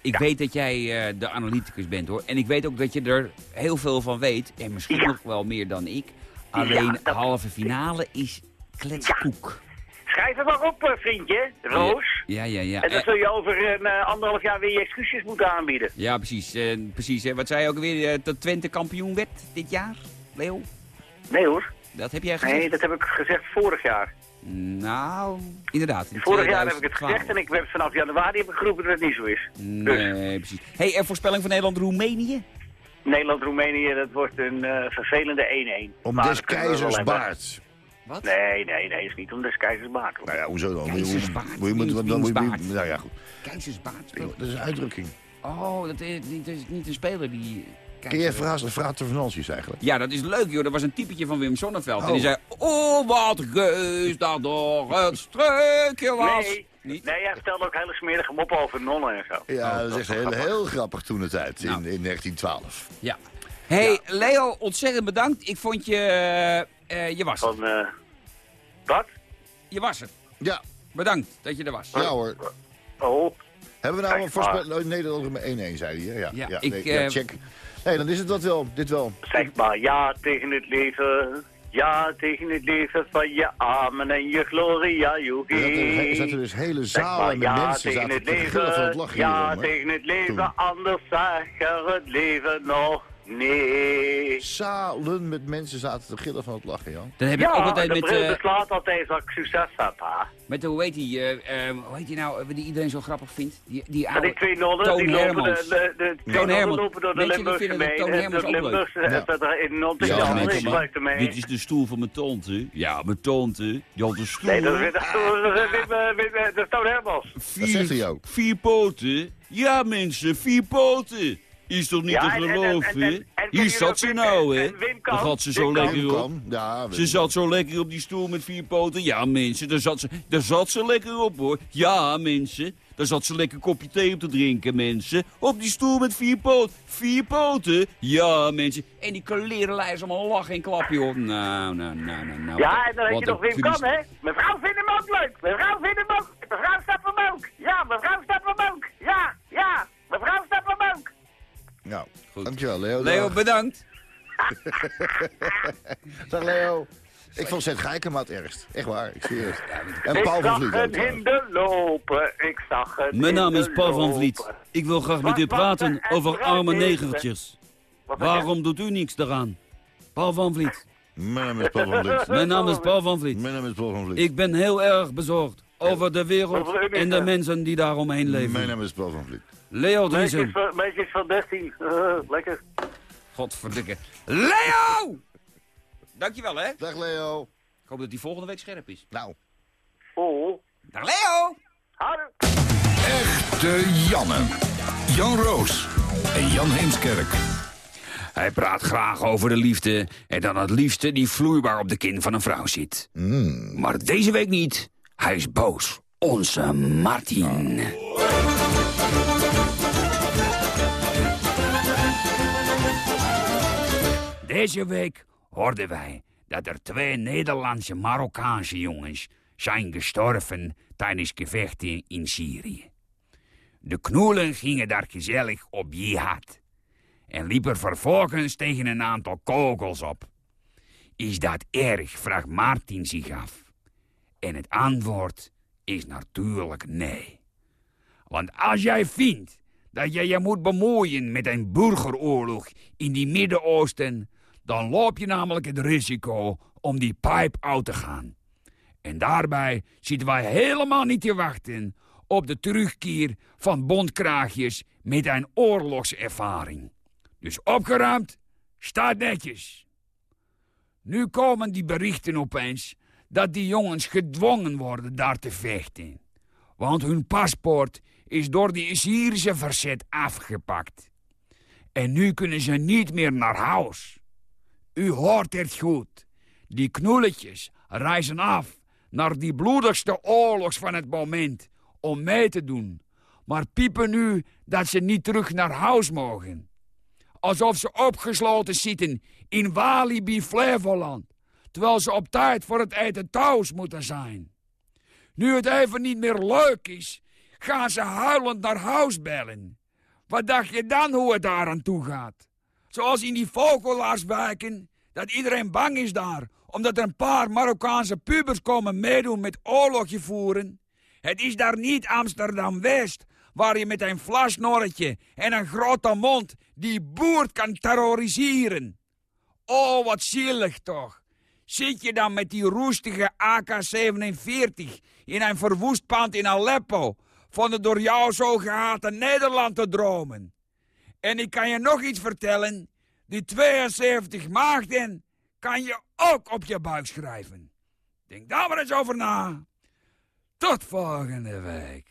ik weet dat jij eh, de analyticus bent hoor. En ik weet ook dat je er heel veel van weet. En misschien Ja. nog wel meer dan ik. Alleen dat- halve finale is kletskoek. Schrijf het maar op, eh, vriendje, Roos. Ja, ja, ja. En dan zul je over een eh, anderhalf jaar weer je excuses moeten aanbieden. ja, precies. eh, precies hè. Wat zei je ook weer? dat Twente kampioen werd dit jaar, Leo? Nee hoor. Dat heb jij gezegd? Nee, dat heb ik gezegd vorig jaar. Nou, inderdaad. in Vorig jaar heb ik het 2012. gezegd en ik heb vanaf januari heb ik geroepen dat het niet zo is. Dus Nee, precies. hey, en voorspelling van Nederland-Roemenië? Nederland-Roemenië, dat wordt een eh, vervelende 1-1. Om Maar des keizers hebben. baard. Wat? Nee, nee, nee, is niet om des keizers baard. Nou ja, hoezo dan? Keizersbaard. Moet je- moet je- dan moet je-? Nou ja, goed. Keizersbaard. Dat is een uitdrukking. Oh, dat is niet, dat is niet een speler die... Ken jij Frater Frater Financiës eigenlijk? Ja, dat is leuk, joh. Dat was een typetje van Wim Sonneveld. En Oh. die zei... Oh, wat geus dat door het streukje was. Nee, Niet? nee, hij vertelde ook hele smerige moppen over nonnen en zo. Ja, dat is echt heel, heel grappig toen het tijd, in, Nou. in 1912. Ja. hey, Leo, ontzettend bedankt. Ik vond je... eh, eh, je was er. Van, eh wat? Je was er. Ja, Bedankt dat je er was. ja hoor. Oh, Hebben we nou een voorspel... Oh, Nederland met 1-1, zei hij. Ja, Ja, ja, ik, nee, ja, check. Nee, dan is het dat wel. Dit wel. zeg maar ja tegen het leven. Ja tegen het leven van je amen en je gloria, joegie. er zaten dus hele zalen met ja mensen tegen het van leven. lachen Ja tegen het leven, anders zeg er het leven nog nee. Zalen met mensen zaten te gillen van het lachen, Jan. Dan heb ik Ja, ook altijd de met... bril eh, beslaat altijd als ik succes heb, hè. met de, hoe heet die, eh, hoe heet die nou, die iedereen zo grappig vindt? Die, die oude... die twee nullen, Toon die lopen de, de, de, twee Toon Hermans. lopen door de Limburgse vinden dat Toon mee. Hermans De ook leuk. Limburgse, Ja. dat er in Ja, ja, ermee. Dit is de stoel van mijn tante. Ja, mijn tante. Die had een stoel. Nee, dat is weer- dat dat Toon Hermans. vier, zegt hij ook. Vier poten. Ja, mensen, vier poten. Is toch niet Ja, te en- en- en- geloven? en- en- en Hier zat ze nou, hè. en Wim Dan Kamp, gaat ze zo lekker op. Ze zat zo lekker op die stoel met vier poten. Ja, mensen, daar zat ze, daar zat ze lekker op, hoor. Ja, mensen. Daar zat ze lekker een kopje thee op te drinken, mensen. Op die stoel met vier poten. Vier poten? Ja, mensen. En die klerenlijst allemaal lachen en klappen, joh. Nou, nou, nou, nou, nou. Ja, en dan heb je nog Wim Kam, hè? Mevrouw vindt hem ook leuk. Mevrouw vindt hem ook. Mevrouw staat hem ook. Ja, mevrouw staat hem ook. Ja, ja. Mevrouw staat hem ook. Nou, Goed. dankjewel, Leo. Leo, Dag. bedankt. <laughs> Dag, Leo. Ik vond Zet Gijkema het ergst. Echt waar, ik zweer het. En ik Paul van zag Vliet ook, een trouwens. hinder lopen. Ik zag een Mijn naam is Paul van. Vliet. Ik wil graag met u praten er en over arme negertjes. Waarom doet u niks daaraan? Paul van Vliet. Mijn naam is Paul van Vliet. Mijn naam is Paul van Vliet. Mijn naam is Paul van Vliet. Ik ben heel erg bezorgd over de wereld en de mensen die daaromheen Mijn leven. naam is Paul van Vliet. Leo Meisjes Driesen. van, meisjes van 13. Eh, lekker. Godverdikke. Leo! Dankjewel, hè. Dag, Leo. Ik hoop dat hij volgende week scherp is. Nou, Oh. Dag Leo! Houdoe. Echte Janne. Jan Roos en Jan Heemskerk. Hij praat graag over de liefde en dan het liefste die vloeibaar op de kin van een vrouw zit. Maar deze week niet. Hij is boos. Onze Martin. Deze week hoorden wij dat er twee Nederlandse Marokkaanse jongens zijn gestorven tijdens gevechten in Syrië. De knoelen gingen daar gezellig op jihad en liep er vervolgens tegen een aantal kogels op. Is dat erg, vraagt Martin zich af. En het antwoord is natuurlijk nee. Want als jij vindt dat je je moet bemoeien met een burgeroorlog in die Midden-Oosten, dan loop je namelijk het risico om die pijp uit te gaan. En daarbij zitten wij helemaal niet te wachten op de terugkeer van bondkraagjes met een oorlogservaring. Dus opgeruimd, staat netjes. Nu komen die berichten opeens dat die jongens gedwongen worden daar te vechten. Want hun paspoort is door die Syrische verzet afgepakt. En nu kunnen ze niet meer naar huis. U hoort het goed. Die knulletjes reizen af naar die bloedigste oorlogs van het moment om mee te doen. Maar piepen nu dat ze niet terug naar huis mogen. Alsof ze opgesloten zitten in Walibi Flevoland. Terwijl ze op tijd voor het eten thuis moeten zijn. Nu het even niet meer leuk is, gaan ze huilend naar huis bellen. Wat dacht je dan hoe het daar aan toe gaat? Zoals in die vogelaarswijken, dat iedereen bang is daar... omdat er een paar Marokkaanse pubers komen meedoen met oorlogje voeren. Het is daar niet Amsterdam-West, waar je met een flasnorretje en een grote mond die boert kan terroriseren. Oh, wat zielig toch. Zit je dan met die roestige AK-47 in een verwoest pand in Aleppo... van het door jou zo gehate Nederland te dromen? En ik kan je nog iets vertellen. Die 72 maagden kan je ook op je buik schrijven. Denk daar maar eens over na. Tot volgende week.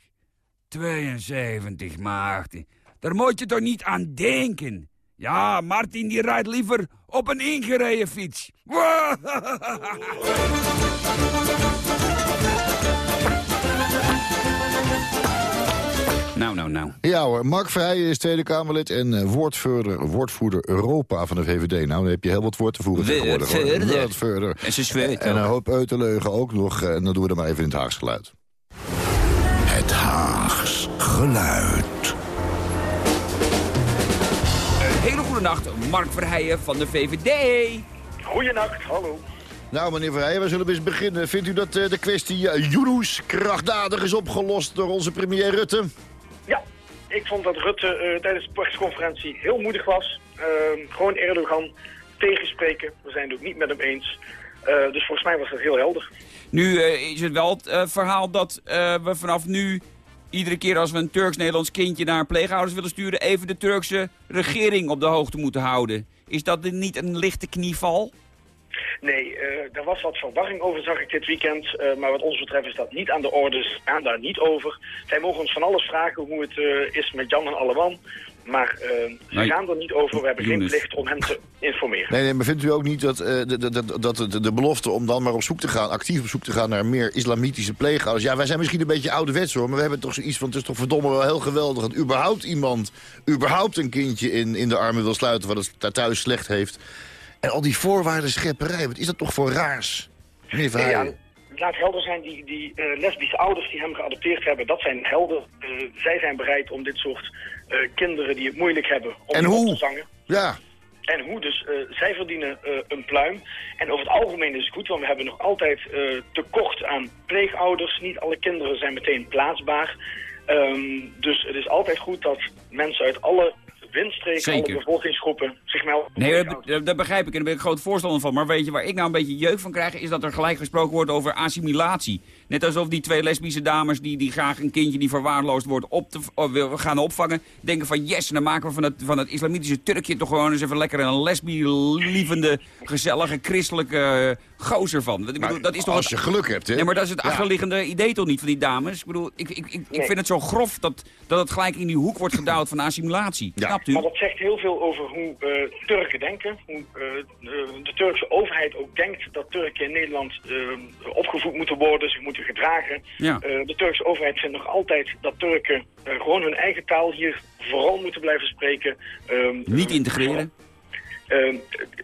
72 maagden. Daar moet je toch niet aan denken. Ja, Martin die rijdt liever op een ingereden fiets. <laughs> Nou, nou, nou. Ja hoor, Mark Verheijen is Tweede Kamerlid en eh, woordvoerder, woordvoerder Europa van de VVD. Nou, dan heb je heel wat woord te voeren tegenwoordig. Woordvoerder. En ze zweet En een hoop euteleugen ook nog. eh, En dan doen we er maar even in het Haags geluid. Het Haags geluid. Een hele goede nacht, Mark Verheijen van de VVD. Goeienacht, hallo. Nou, meneer Verheijen, we zullen eens beginnen. Vindt u dat eh, de kwestie uh, Yunus krachtdadig is opgelost door onze premier Rutte? Ik vond dat Rutte eh, tijdens de persconferentie heel moedig was. Ehm, gewoon Erdogan tegenspreken. We zijn het ook niet met hem eens. Eh, dus volgens mij was dat heel helder. Nu eh, is het wel het verhaal dat we vanaf nu... iedere keer als we een Turks-Nederlands kindje naar pleegouders willen sturen... even de Turkse regering op de hoogte moeten houden. Is dat niet een lichte knieval? Nee, eh daar was wat verwarring over, zag ik dit weekend. Eh, maar wat ons betreft is dat niet aan de orde. Ze gaan daar niet over. Zij mogen ons van alles vragen hoe het eh, is met Jan en Alleman. Maar eh, ze gaan er niet over. We hebben geen plicht om hem te informeren. Nee, nee, maar vindt u ook niet dat, de, de, de, dat de, de belofte om dan maar op zoek te gaan... actief op zoek te gaan naar meer islamitische pleegouders... ja, wij zijn misschien een beetje ouderwets hoor... maar we hebben toch zoiets van... het is toch verdomme wel heel geweldig... dat überhaupt iemand, überhaupt een kindje in, in de armen wil sluiten... wat het daar thuis slecht heeft. En al die voorwaarden schepperij, wat is dat toch voor raars? Meneer Nee, Verheijen. ja, laat helder zijn, die, die eh, lesbische ouders die hem geadopteerd hebben, dat zijn helden. Eh, zij zijn bereid om dit soort eh, kinderen die het moeilijk hebben, om En hoe? te zangen. Ja, En hoe, dus zij verdienen een pluim. En over het algemeen is het goed, want we hebben nog altijd tekort aan pleegouders. Niet alle kinderen zijn meteen plaatsbaar. Ehm, dus het is altijd goed dat mensen uit alle windstreken, Zeker. alle bevolkingsgroepen zich melden. Nee, dat, dat- dat begrijp ik en daar ben ik groot voorstander van. Maar weet je waar ik nou een beetje jeuk van krijg... is dat er gelijk gesproken wordt over assimilatie. Net alsof die twee lesbische dames... die, die graag een kindje die verwaarloosd wordt op te, of wil gaan opvangen... denken van yes, en dan maken we van het, van het islamitische Turkje... toch gewoon eens even lekker een lesbi-lievende... gezellige, christelijke uh, gozer van. Want Ik bedoel, dat is toch als het- je geluk hebt, hè? Nee, maar dat is het Ja. achterliggende idee toch niet van die dames? Ik bedoel, ik, ik, ik, ik Nee. vind het zo grof dat, dat het gelijk in die hoek wordt gedouwd van assimilatie. Ja. Snapt u? Maar dat zegt heel veel over hoe eh, Turken denken. Hoe eh, de, Turkse overheid ook denkt dat Turken in Nederland eh, opgevoed moeten worden, zich moeten gedragen. Ja. Eh, de Turkse overheid vindt nog altijd dat Turken eh, gewoon hun eigen taal hier vooral moeten blijven spreken. Ehm, Niet integreren. Ehm,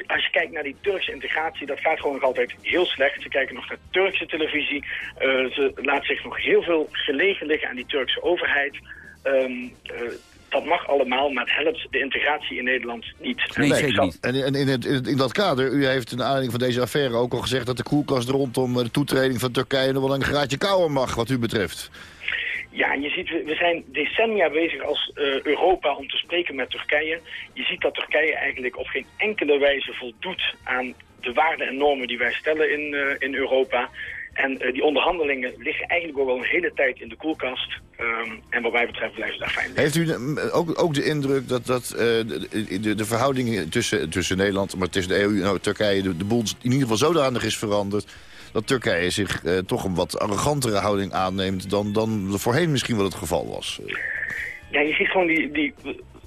als je kijkt naar die Turkse integratie, dat gaat gewoon nog altijd heel slecht. Ze kijken nog naar Turkse televisie. Eh, ze laat zich nog heel veel gelegen liggen aan die Turkse overheid. Ehm, eh, dat mag allemaal, maar het helpt de integratie in Nederland niet. Nee, En zeker niet. En in, in, het- in, het- in dat kader, u heeft in aanleiding van deze affaire ook al gezegd... dat de koelkast rondom de toetreding van Turkije nog wel een graadje kouder mag, wat u betreft. Ja, je ziet, we we zijn decennia bezig als eh, Europa om te spreken met Turkije. Je ziet dat Turkije eigenlijk op geen enkele wijze voldoet aan de waarden en normen die wij stellen in, eh, in Europa. En eh, die onderhandelingen liggen eigenlijk ook al een hele tijd in de koelkast. Ehm, en wat mij betreft blijven ze daar fijn. Heeft u ook, ook de indruk dat, dat eh, de, de, de verhoudingen tussen, tussen Nederland... maar tussen de EU en Turkije de, de boel in ieder geval zodanig is veranderd... dat Turkije zich eh, toch een wat arrogantere houding aanneemt... dan, dan voorheen misschien wel het geval was? Ja, je ziet gewoon die... die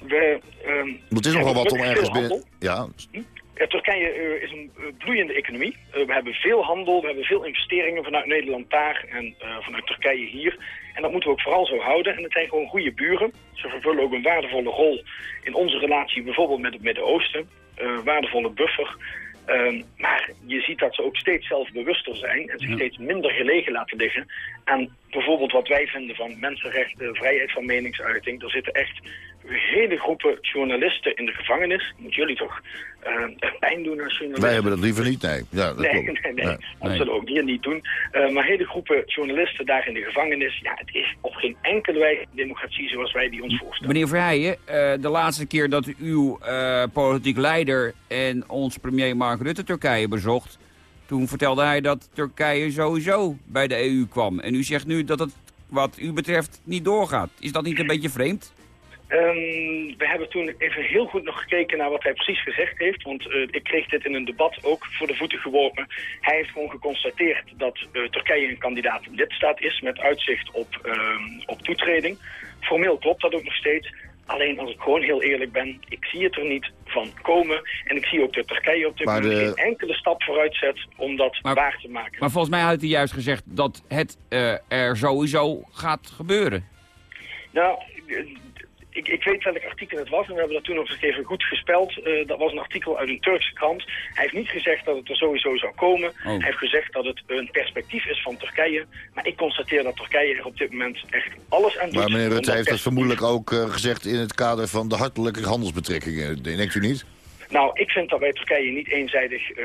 we, ehm, het is nogal wat om ergens binnen... handel. Ja, Turkije eh, is een eh, bloeiende economie. Eh, we hebben veel handel, we hebben veel investeringen vanuit Nederland daar en vanuit Turkije hier. En dat moeten we ook vooral zo houden. En het zijn gewoon goede buren. Ze vervullen ook een waardevolle rol in onze relatie bijvoorbeeld met het Midden-Oosten. Eh, waardevolle buffer. Ehm, maar je ziet dat ze ook steeds zelfbewuster zijn en zich steeds minder gelegen laten liggen aan bijvoorbeeld wat wij vinden van mensenrechten, vrijheid van meningsuiting. Er zitten echt hele groepen journalisten in de gevangenis. Moet jullie toch echt pijn doen als journalisten? wij hebben dat liever niet, nee. Ja, dat Nee, klopt. nee, nee, Ja. dat zullen we ook hier niet doen. Eh, maar hele groepen journalisten daar in de gevangenis, ja, het is op geen enkele wijze democratie zoals wij die ons voorstellen. Meneer Verheijen, eh, de laatste keer dat uw eh, politiek leider en ons premier Mark Rutte Turkije bezocht... toen vertelde hij dat Turkije sowieso bij de EU kwam. En u zegt nu dat het wat u betreft niet doorgaat. Is dat niet een beetje vreemd? Ehm, we hebben toen even heel goed nog gekeken naar wat hij precies gezegd heeft. Want eh, ik kreeg dit in een debat ook voor de voeten geworpen. Hij heeft gewoon geconstateerd dat eh, Turkije een kandidaat lidstaat is met uitzicht op, ehm, op toetreding. Formeel klopt dat ook nog steeds. Alleen als ik gewoon heel eerlijk ben, ik zie het er niet van komen. En ik zie ook dat Turkije op dit moment de- geen enkele stap vooruit zet om dat Maar- waar te maken. Maar volgens mij had hij juist gezegd dat het eh, er sowieso gaat gebeuren. Nou, ik, ik weet welk artikel het was en we hebben dat toen nog eens even goed gespeld. Eh, dat was een artikel uit een Turkse krant. Hij heeft niet gezegd dat het er sowieso zou komen. Hij heeft gezegd dat het een perspectief is van Turkije. Maar ik constateer dat Turkije er op dit moment echt alles aan doet. Maar meneer Rutte heeft dat vermoedelijk ook eh, gezegd... in het kader van de hartelijke handelsbetrekkingen. Denkt u niet? Nou, ik vind dat wij Turkije niet eenzijdig eh,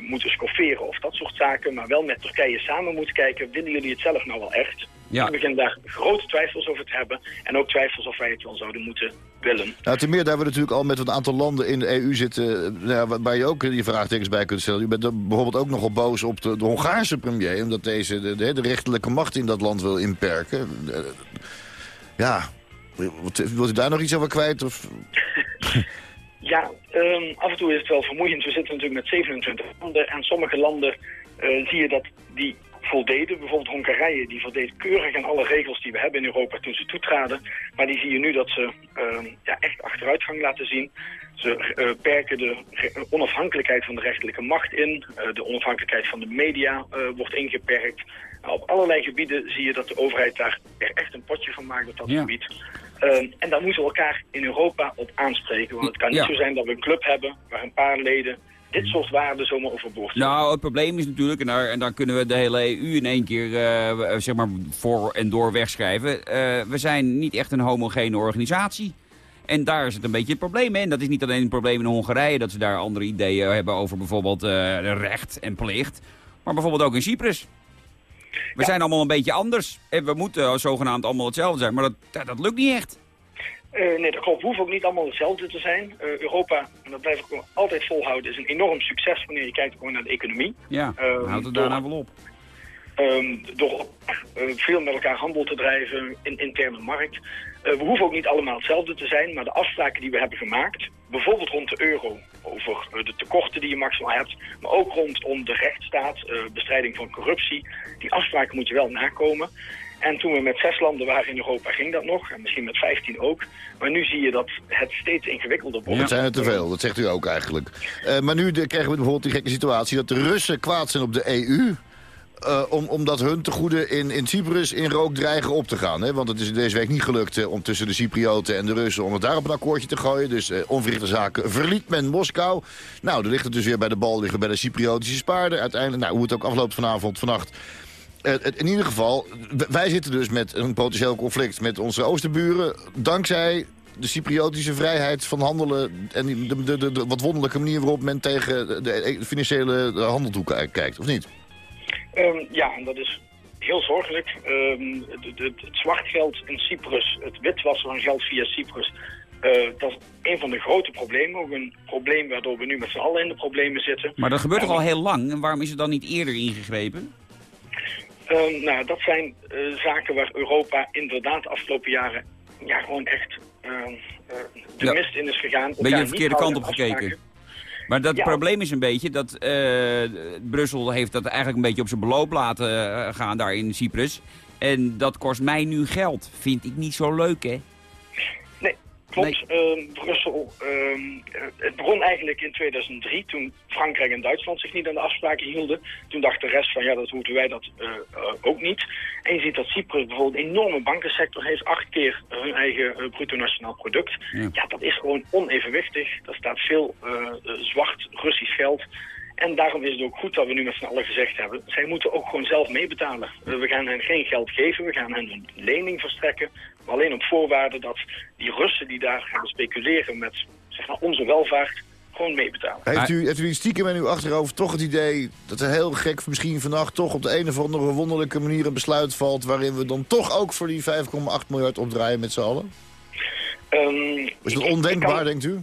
moeten scofferen of dat soort zaken. Maar wel met Turkije samen moeten kijken. Willen jullie het zelf nou wel echt? Ja. Ik begin daar grote twijfels over te hebben. En ook twijfels of wij het wel zouden moeten willen. Nou, ten meer daar we natuurlijk al met een aantal landen in de EU zitten... eh, nou ja, waar- je ook die vraagtekens bij kunt stellen. U bent er bijvoorbeeld ook nogal boos op de, de Hongaarse premier... omdat deze de, de, de rechterlijke macht in dat land wil inperken. Eh, ja, wilt u daar nog iets over kwijt? Of... <laughs> Ja, ehm, af en toe is het wel vermoeiend. We zitten natuurlijk met 27 landen en sommige landen eh, zie je dat die voldeden. Bijvoorbeeld Hongarije, die voldeed keurig aan alle regels die we hebben in Europa toen ze toetraden. Maar die zie je nu dat ze ehm, ja, echt achteruitgang laten zien. Ze eh, perken de onafhankelijkheid van de rechterlijke macht in. Eh, de onafhankelijkheid van de media eh, wordt ingeperkt. Nou, op allerlei gebieden zie je dat de overheid daar echt een potje van maakt op dat Ja. gebied. Ehm, en daar moeten we elkaar in Europa op aanspreken. Want het kan niet Ja. zo zijn dat we een club hebben waar een paar leden dit soort waarden zomaar overboord. Nou, het probleem is natuurlijk, en daar, en daar kunnen we de hele EU in één keer eh, zeg maar voor en door wegschrijven. eh, we zijn niet echt een homogene organisatie. En daar is het een beetje het probleem in. Dat is niet alleen een probleem in Hongarije, dat ze daar andere ideeën hebben over bijvoorbeeld eh, recht en plicht. Maar bijvoorbeeld ook in Cyprus. We zijn allemaal een beetje anders. En we moeten zogenaamd allemaal hetzelfde zijn. Maar dat, dat, dat lukt niet echt. Eh, nee, dat klopt. We hoeven ook niet allemaal hetzelfde te zijn. Eh, Europa, en dat blijf ik altijd volhouden, is een enorm succes wanneer je kijkt gewoon naar de economie. Ja, Ehm, houdt het daarna wel op. Ehm, door eh, veel met elkaar handel te drijven in interne markt. Eh, we hoeven ook niet allemaal hetzelfde te zijn, maar de afspraken die we hebben gemaakt, bijvoorbeeld rond de euro, over eh, de tekorten die je maximaal hebt, maar ook rondom de rechtsstaat, eh, bestrijding van corruptie, die afspraken moet je wel nakomen. En toen we met zes landen waren in Europa ging dat nog, en misschien met vijftien ook. Maar nu zie je dat het steeds ingewikkelder wordt. Dat zijn er te veel, dat zegt u ook eigenlijk. Eh, maar nu de- krijgen we bijvoorbeeld die gekke situatie... dat de Russen kwaad zijn op de EU... eh, om, omdat hun tegoeden in, in Cyprus in rook dreigen op te gaan. Hè? Want het is deze week niet gelukt eh, om tussen de Cyprioten en de Russen... om het daar op een akkoordje te gooien. Dus eh, onverrichte zaken verliet men Moskou. Nou, dan ligt het dus weer bij de bal liggen bij de Cypriotische spaarden. Uiteindelijk, nou, hoe het ook afloopt vanavond, vannacht... Eh, in ieder geval, wij zitten dus met een potentieel conflict met onze oosterburen... dankzij de Cypriotische vrijheid van handelen... en de, de, de, de wat wonderlijke manier waarop men tegen de, de financiële handel toe kijkt, of niet? Ehm, ja, en dat is heel zorgelijk. Ehm, het, het, het zwart geld in Cyprus, het witwassen van geld via Cyprus... eh, dat is een van de grote problemen. Ook een probleem waardoor we nu met z'n allen in de problemen zitten. Maar dat gebeurt toch Ja, al heel lang? En waarom is er dan niet eerder ingegrepen? Ehm, nou, dat zijn eh, zaken waar Europa inderdaad de afgelopen jaren ja, gewoon echt ehm, eh, de Ja. mist in is gegaan. Ben je de verkeerde kant op gekeken? Maar dat Ja. probleem is een beetje dat eh, Brussel heeft dat eigenlijk een beetje op zijn beloop laten gaan daar in Cyprus. En dat kost mij nu geld. Vind ik niet zo leuk, hè? Nee, klopt. Ehm, Brussel, ehm, eh, het begon eigenlijk in 2003 toen Frankrijk en Duitsland zich niet aan de afspraken hielden. Toen dacht de rest van ja, dat moeten wij dat eh, eh, ook niet. En je ziet dat Cyprus bijvoorbeeld een enorme bankensector heeft, acht keer hun eigen eh, bruto nationaal product. Ja. Ja. dat is gewoon onevenwichtig. Daar staat veel zwart Russisch geld. En daarom is het ook goed dat we nu met z'n allen gezegd hebben... zij moeten ook gewoon zelf meebetalen. We gaan hen geen geld geven, we gaan hen een lening verstrekken... alleen op voorwaarde dat die Russen die daar gaan speculeren met zeg maar, onze welvaart... gewoon meebetalen. Heeft u, heeft u stiekem in uw achterhoofd toch het idee dat er heel gek misschien vannacht toch op de een of andere wonderlijke manier een besluit valt waarin we dan toch ook voor die 5,8 miljard opdraaien met z'n allen? Ehm, Is dat ik ondenkbaar, kan- denkt u?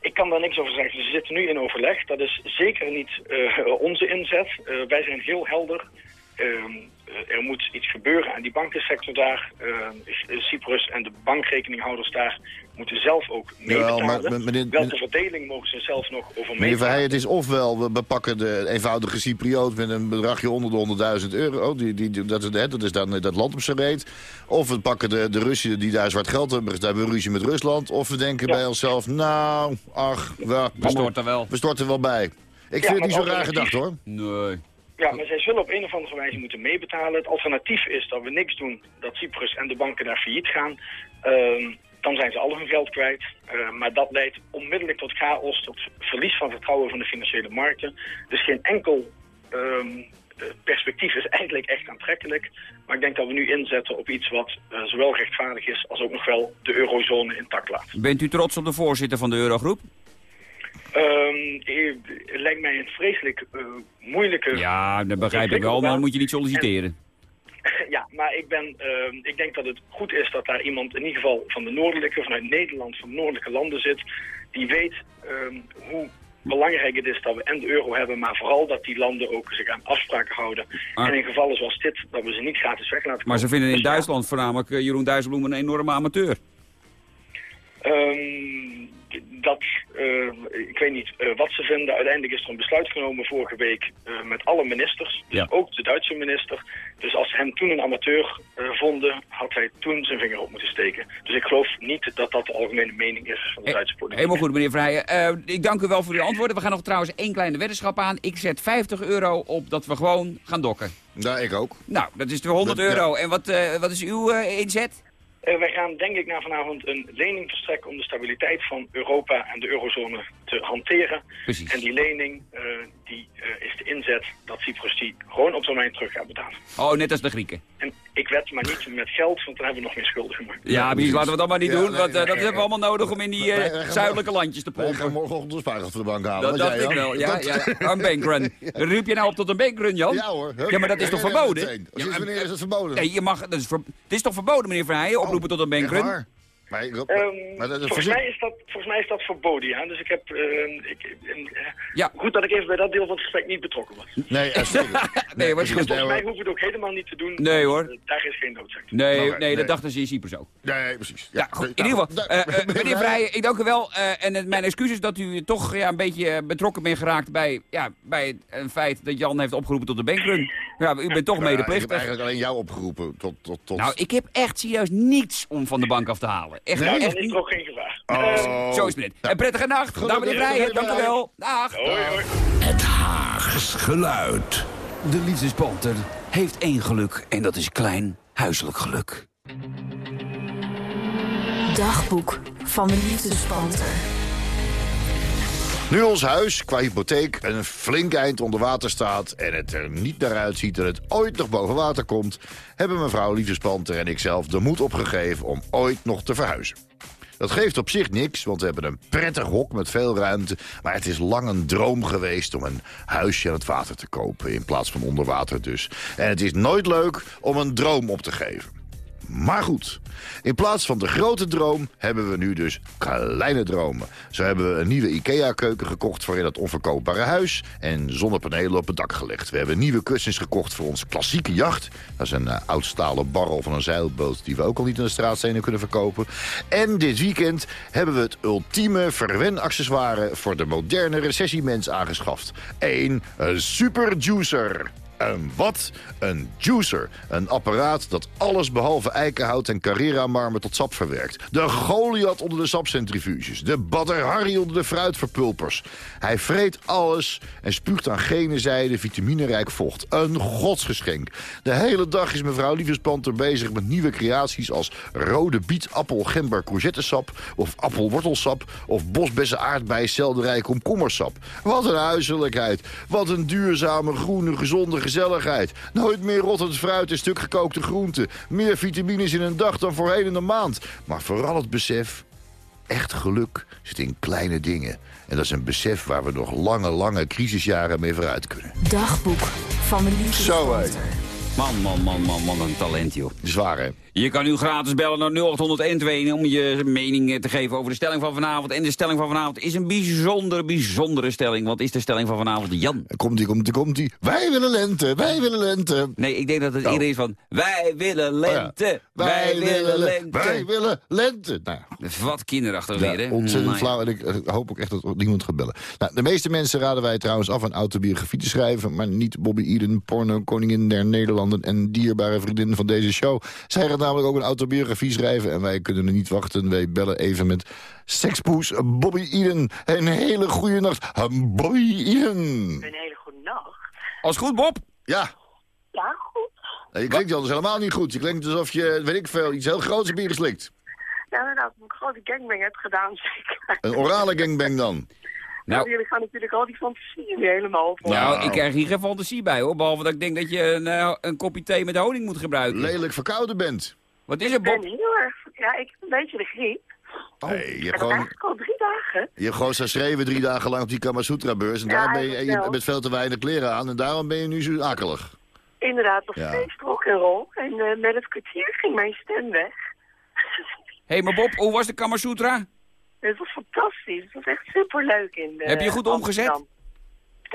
Ik kan daar niks over zeggen. Ze zitten nu in overleg. Dat is zeker niet eh, onze inzet. Eh, wij zijn heel helder. Ehm, eh, er moet iets gebeuren aan die bankensector daar. Ehm, Cyprus en de bankrekeninghouders daar moeten zelf ook Jawel, meebetalen. maar meneer- Welke verdeling mogen ze zelf nog over Meneer meebetalen? Verheijen, het is ofwel we bepakken de eenvoudige Cypriot met een bedragje onder de 100.000 euro. Die, die, die- dat, is- hè, dat is dan eh, dat land op zijn reet. Of we pakken de, de Russen die daar zwart geld hebben. Daar hebben we ruzie met Rusland. Of we denken bij onszelf, nou, ach, we, We storten wel. we storten wel bij. Ik vind het niet zo raar gedacht, hoor. Nee. Ja, maar zij zullen op een of andere wijze moeten meebetalen. Het alternatief is dat we niks doen, dat Cyprus en de banken daar failliet gaan. Ehm, dan zijn ze al hun geld kwijt. Eh, maar dat leidt onmiddellijk tot chaos, tot verlies van vertrouwen van de financiële markten. Dus geen enkel ehm, eh, perspectief is <laughs> eigenlijk echt aantrekkelijk. Maar ik denk dat we nu inzetten op iets wat eh, zowel rechtvaardig is als ook nog wel de eurozone intact laat. Bent u trots op de voorzitter van de Eurogroep? Ehm, eh, het lijkt mij een vreselijk eh, moeilijke... Ja, dat begrijp ik wel, maar dan moet je niet solliciteren. <laughs> Ja, maar ik, ben, ehm, ik denk dat het goed is dat daar iemand in ieder geval van de noordelijke, vanuit Nederland, van de noordelijke landen zit, die weet ehm, hoe belangrijk het is dat we en de euro hebben, maar vooral dat die landen ook zich aan afspraken houden. Ah. En in gevallen zoals dit, dat we ze niet gratis weg laten Maar ze komen. vinden in Dus Duitsland voornamelijk eh, Jeroen Dijsselbloem een enorme amateur. ehm, dat, eh, ik weet niet eh, wat ze vinden. Uiteindelijk is er een besluit genomen vorige week eh, met alle ministers. Dus Ja. ook de Duitse minister. Dus als ze hem toen een amateur eh, vonden, had hij toen zijn vinger op moeten steken. Dus ik geloof niet dat dat de algemene mening is van de Duitse politiek. Helemaal goed, meneer Vrijen. Eh, ik dank u wel voor uw antwoorden. We gaan nog trouwens één kleine weddenschap aan. Ik zet 50 euro op dat we gewoon gaan dokken. Ja, ik ook. Nou, dat is 200 Dat- ja. euro. En wat, eh, wat is uw inzet? Eh, wij gaan denk ik na vanavond een lening verstrekken om de stabiliteit van Europa en de eurozone te hanteren. Precies. En die lening eh, die, eh, is de inzet dat Cyprus die gewoon op termijn terug gaat betalen. Oh, net als de Grieken. En ik wed maar niet met geld, want dan hebben we nog meer schulden gemaakt. Ja, precies. Laten we dat maar niet Ja, doen. nee, want eh, nee, dat nee, hebben we allemaal nodig om in die eh, zuidelijke landjes te pompen. morgenochtend de spaargeld van de bank halen. Dat Wat dacht jij, ik wel. Ja, ja, een bankrun. <laughs> Roep je nou op tot een bankrun, Jan? Ja hoor. Ja, maar dat is toch verboden? maar- wanneer is het verboden? Nee, je mag, dat is ver- het is toch verboden, meneer Verheijen, oproepen tot een bankrun? Maar, ik- Ehm, maar dat- volgens, mij is dat, volgens mij is dat verboden, ja. Dus ik heb... eh, ik, en, eh, Ja. Goed dat ik even bij dat deel van het gesprek niet betrokken was. Nee, uitstekend. <laughs> Nee, goed. Volgens mij hoeven we het ook helemaal niet te doen. Nee, hoor. Eh, Daar is geen noodzaak. Nee, Nee, nee, nee. dat dachten ze in Cyprus ook. Nee, precies. Ja, goed. In Nou, ieder geval, nou, eh, eh, meneer Vrijen, ik dank u wel. eh, en het- mijn excuses dat u toch ja, een beetje betrokken bent geraakt bij, ja, bij een feit dat Jan heeft opgeroepen tot de bankrun. Ja, u bent toch Ja, Ik heb medeplichtig. eigenlijk alleen jou opgeroepen tot... tot, tot... Nou, ik heb echt serieus niets om van de bank af te halen. Echt, Nou, echt is niet. ook geen gevaar. Oh. Zo is het. Een prettige nacht. Goed, Vrijen, goed, dank u wel. Dag. Hoi, hoi. Het Haags geluid. De liefdespanter heeft één geluk en dat is klein huiselijk geluk. Dagboek van de liefdespanter. Nu ons huis qua hypotheek een flink eind onder water staat... en het er niet naar uitziet dat het ooit nog boven water komt... hebben mevrouw Liefdespanter en ikzelf de moed opgegeven om ooit nog te verhuizen. Dat geeft op zich niks, want we hebben een prettig hok met veel ruimte... maar het is lang een droom geweest om een huisje aan het water te kopen... in plaats van onder water dus. En het is nooit leuk om een droom op te geven. Maar goed, in plaats van de grote droom hebben we nu dus kleine dromen. Zo hebben we een nieuwe IKEA-keuken gekocht voor in dat onverkoopbare huis... en zonnepanelen op het dak gelegd. We hebben nieuwe kussens gekocht voor onze klassieke jacht. Dat is een uh, oud stalen barrel van een zeilboot... die we ook al niet aan de straatstenen kunnen verkopen. En dit weekend hebben we het ultieme verwenaccessoire... voor de moderne recessiemens aangeschaft. Een super juicer. Een wat? Een juicer. Een apparaat dat alles behalve eikenhout en Carrera-marmer tot sap verwerkt. De Goliath onder de sapcentrifuges. De Badr Harry onder de fruitverpulpers. Hij vreet alles en spuugt aan gene zijde vitaminerijk vocht. Een godsgeschenk. De hele dag is mevrouw Lievespanter bezig met nieuwe creaties... als rode biet, appel, gember, courgettesap... of appelwortelsap of bosbessen, aardbei, selderij, komkommersap. Wat een huiselijkheid. Wat een duurzame, groene, gezonde gezelligheid. Nooit meer rottend fruit en stuk gekookte groenten. Meer vitamines in een dag dan voorheen in een maand. Maar vooral het besef, echt geluk zit in kleine dingen. En dat is een besef waar we nog lange, lange crisisjaren mee vooruit kunnen. Dagboek van de liefde. Zo hé. Man, man, man, man, man, een talent, joh. Zwaar hè? Je kan nu gratis bellen naar 0800 om je mening eh, te geven over de stelling van vanavond. En de stelling van vanavond is een bijzondere, bijzondere stelling. Wat is de stelling van vanavond, Jan? Komt-ie, komt-ie, komt-ie. Wij willen lente, wij willen lente. Nee, ik denk dat het Oh. eerder is van... Wij willen lente, Oh ja. wij, willen lente. Wij willen lente. Nou, Wat kinderachtig ja, weer, hè? ontzettend flauw. En ik eh, hoop ook echt dat niemand gaat bellen. Nou, de meeste mensen raden wij trouwens af een autobiografie te schrijven. Maar niet Bobby Eden, porno, koningin der Nederlanden... en dierbare vriendin van deze show. Zij gaat namelijk ook een autobiografie schrijven. En wij kunnen er niet wachten. Wij bellen even met sekspoes Bobby Eden. Een hele goede nacht. Bobby Eden. Een hele goede nacht. Als goed, Bob? Ja. Ja, goed. Nou, Je klinkt anders helemaal niet goed. Je klinkt alsof je, weet ik veel, iets heel groots hebt ingeslikt. Ja, inderdaad, een grote gangbang heb gedaan, zeker. Een orale gangbang dan. Nou, Jullie gaan natuurlijk al die fantasieën weer helemaal op. nou, ik krijg hier geen fantasie bij, hoor. Behalve dat ik denk dat je een, eh, een kopje thee met honing moet gebruiken. Lelijk verkouden bent. Wat is er, Ik ben Bob? heel erg... Ja, ik heb een beetje de griep. Nee, je En hebt dat gewoon, eigenlijk al drie dagen. je hebt gewoon staan schreeuwen drie dagen lang op die Kamasutra-beurs. En Ja, daar ben je, je bent veel te weinig kleren aan. En daarom ben je nu zo akelig. Inderdaad, nog Ja. steeds rock en roll. En eh, met het kwartier ging mijn stem weg. Hé, hey, maar Bob, hoe was de Kamasutra? Het was fantastisch. Het was echt superleuk in eh, Heb je goed omgezet? Amsterdam.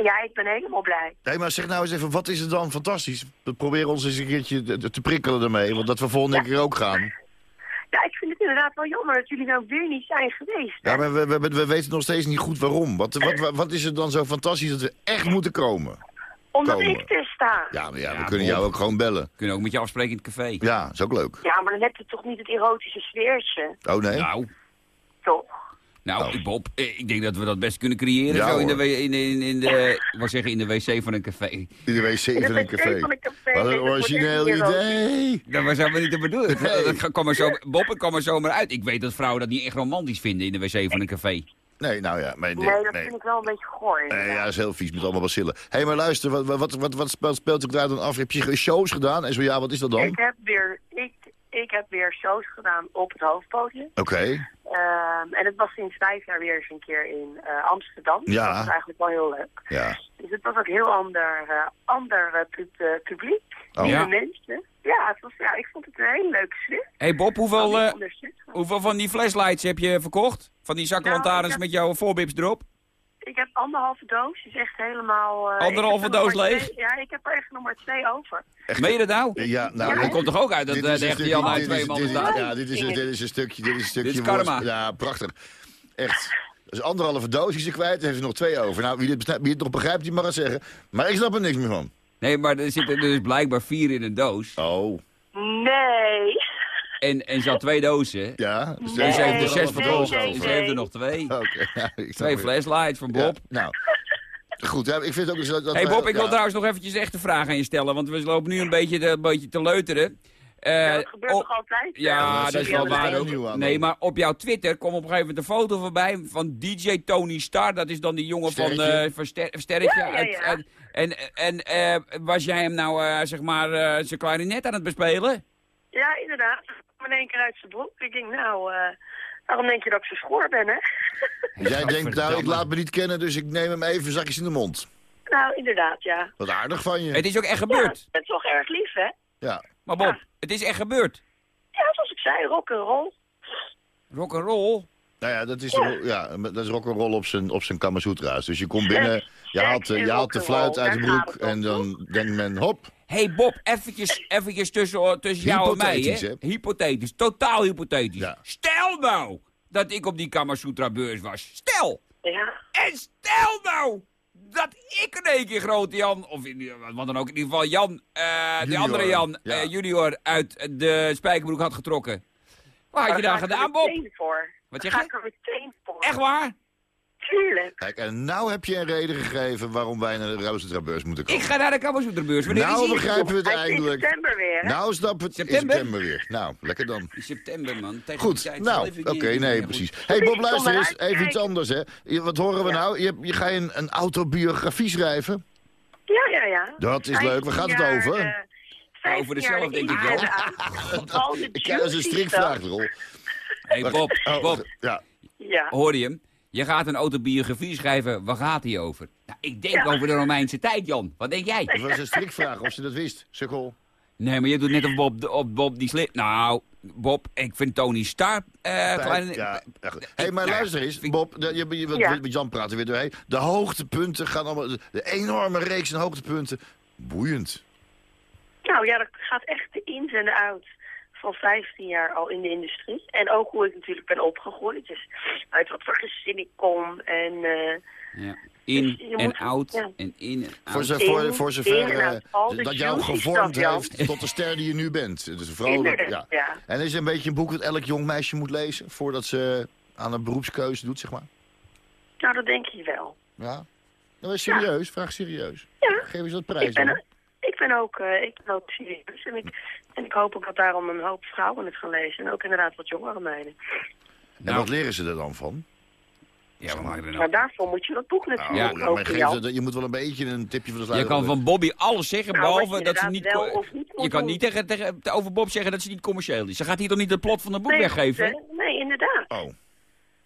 Ja, ik ben helemaal blij. Nee, maar zeg nou eens even, wat is het dan fantastisch? We proberen ons eens een keertje te, te prikkelen ermee. Want dat we volgende keer ook gaan. Ja, ik vind het inderdaad wel jammer dat jullie nou weer niet zijn geweest. hè. Ja, maar we, we, we weten nog steeds niet goed waarom. Wat, wat, wat, wat is het dan zo fantastisch dat we echt moeten komen? Omdat komen. ik er sta. Ja, maar ja, we kunnen Bob. jou ook gewoon bellen. Kunnen ook met je afspreken in het café. Ja, is ook leuk. Ja, maar dan heb je toch niet het erotische sfeertje, Oh nee? Nou, toch? nou Bob, eh, ik denk dat we dat best kunnen creëren. Ja, zo in de, in, in, in de, ik zeggen, in de wc van een café. In de wc In van de een wc café. van een café. Wat een origineel idee. Dat was helemaal niet te bedoelen. Nee. Dat kwam er zo, Bob, het kwam er zomaar uit. Ik weet dat vrouwen dat niet echt romantisch vinden in de wc van een café. Nee, nou ja. Maar Nee, dat vind ik wel een beetje goor. Nee, ja, dat is heel vies met allemaal bacillen. Hé, hey, maar luister, wat, wat, wat, wat speelt, speelt ik daar dan af? Heb je shows gedaan? En zo ja, wat is dat dan? Ik heb weer, ik, ik heb weer shows gedaan op het hoofdpodium. Oké. Ehm, en het was sinds vijf jaar weer eens een keer in eh, Amsterdam. Ja. Dat was eigenlijk wel heel leuk. Ja. Dus het was ook heel ander, eh, ander eh, pub- publiek. Oh. Nieuwe Ja. mensen. Ja, het was, ja, ik vond het een hele leuke sfeer. Hé hey Bob, hoeveel, eh, hoeveel van die flashlights heb je verkocht? Van die zaklantaarns Nou, heb- met jouw voorbips erop? Ik heb anderhalve doos. is echt helemaal... eh, Anderhalve er doos leeg? twee- ja, ik heb er echt nog maar twee over. Meen je dat nou? Ja, nou, dat komt toch ook uit dat dit eh, is de echte Jan uit dit twee mannen dit is- staat? Ja, dit is, een- dit is een stukje... Dit is een stukje Dit is karma. woord- Ja, prachtig. Echt. Dus anderhalve doos is er kwijt, dan heeft ze nog twee over. Nou, wie het, besna- wie het nog begrijpt, die mag het zeggen. Maar ik snap er niks meer van. Nee, maar er zitten dus blijkbaar vier in een doos. Oh. Nee. En, en ze had twee dozen. Ja. Dus ze heeft er zes nee, verkocht. nee, ze heeft er nog twee. <laughs> Oké. ja, ik snap Twee flashlights van Ja, Bob. nou. Goed, ja, ik vind ook... Dat, dat hey Bob, ik wil trouwens nog eventjes echt een vraag aan je stellen. Want we lopen nu een beetje, te- een beetje te leuteren. Eh, Ja, dat gebeurt op- toch altijd? Ja, Ja, dat is wel waar ook. Nee, maar op jouw Twitter kwam op een gegeven moment een foto voorbij van DJ Tony Star. Dat is dan die jongen van, eh van Ster- Sterretje. Ja, ja, uit- ja. uit- en en eh, was jij hem nou, eh, zeg maar, eh, zijn klarinet aan het bespelen? Ja, inderdaad. Ik kwam in één keer uit zijn broek. Ik denk, nou, eh, waarom denk je dat ik zo schoor ben, hè? Jij denkt, nou, ik laat me niet kennen, dus ik neem hem even zakjes in de mond. nou, inderdaad, ja. Wat aardig van je. Het is ook echt Ja, gebeurd. dat is toch erg lief, hè? Ja. Maar Bob, het is echt gebeurd. zei, rock and roll. Rock and roll? Nou ja, dat is, ja. dat is rock'n'roll op zijn, op zijn Kamasutra's. Dus je komt binnen, je haalt, je haalt de fluit uit de rock'n'roll, broek... en dan denkt men, hop, hey Bob, eventjes, eventjes tussen, tussen jou en mij, Hypothetisch, hè? Hypothetisch, totaal hypothetisch. Ja. Stel nou dat ik op die Kamasutra-beurs was. Stel! Ja. En stel nou dat ik in één keer grote Jan, of in, wat dan ook, in ieder geval Jan, eh de andere Jan, ja. eh, junior, uit de spijkerbroek had getrokken. Wat had je daar ga er gedaan, Bob? meteen voor. Wat ga je? ik er meteen voor. Echt waar? Tuurlijk. Kijk, en nou heb je een reden gegeven waarom wij naar de Roosentra-beurs moeten komen. Ik ga naar de. Wanneer Nou is die? begrijpen we het is in eindelijk. september weer, hè? Nou snap het, in September? september weer. Nou, lekker dan. In september, man. Tegen Goed, tijd nou, oké, nee, Ja, precies. goed. hey, Bob, luister eens, even iets anders, hè. Je- Wat horen we Ja. nou? Je, je ga je een, een autobiografie schrijven? Ja, ja, ja. Dat is leuk. Waar gaat het 15 over? eh, Over 15 dezelfde, denk ik wel. <laughs> Ik krijg als een strikvraag stuff. erop. hey, Bob, Oh, Bob, Ja, Ja. hoor je hem? Je gaat een autobiografie schrijven. Waar gaat hij over? Nou, ik denk Ja. over de Romeinse tijd, Jan. Wat denk jij? dat was een strikvraag of ze dat wist. Sukkel. Nee, maar je doet net op Bob, op Bob die slip. Nou, Bob, ik vind Tony Stark... eh kleine... Ja, ja, goed. hey, maar Nou, luister eens, Bob. de- je, je, Ja. Met Jan praten weer doorheen. De hoogtepunten gaan allemaal... De, de enorme reeks aan hoogtepunten. Boeiend. Nou ja, dat gaat echt de ins en de outs van 15 jaar al in de industrie. En ook hoe ik natuurlijk ben opgegroeid. Dus uit wat voor gezin ik kom. En eh, Ja. In Dus je en ja. en in en Voor, zo, In- voor, voor zover in eh, dat jou gevormd heeft tot de ster die je nu bent. Dus vooral, ja. ja. En is het een beetje een boek dat elk jong meisje moet lezen... voordat ze aan een beroepskeuze doet, zeg maar? nou, dat denk je wel. Ja? Nou, is serieus. Vraag serieus. Ja. Geef eens wat Ik prijs ben. Ik ben ook, eh, ik ben ook serieus. En ik, en ik hoop ook dat daarom een hoop vrouwen het gaan lezen. En ook inderdaad wat jongere meiden. En Nou. wat leren ze er dan van? Ja, je er nou? Maar daarvoor moet je dat boek natuurlijk Ja, ook ja, maar geef je moet wel een beetje een tipje van de Je sluier. kan van Bobby alles zeggen, Nou, behalve je dat ze niet... wel co- of niet moet je kan doen. niet tegen, tegen, over Bob zeggen dat ze niet commercieel is. Ze gaat hier toch niet het plot van het boek Nee, weggeven? Nee, inderdaad. Oh.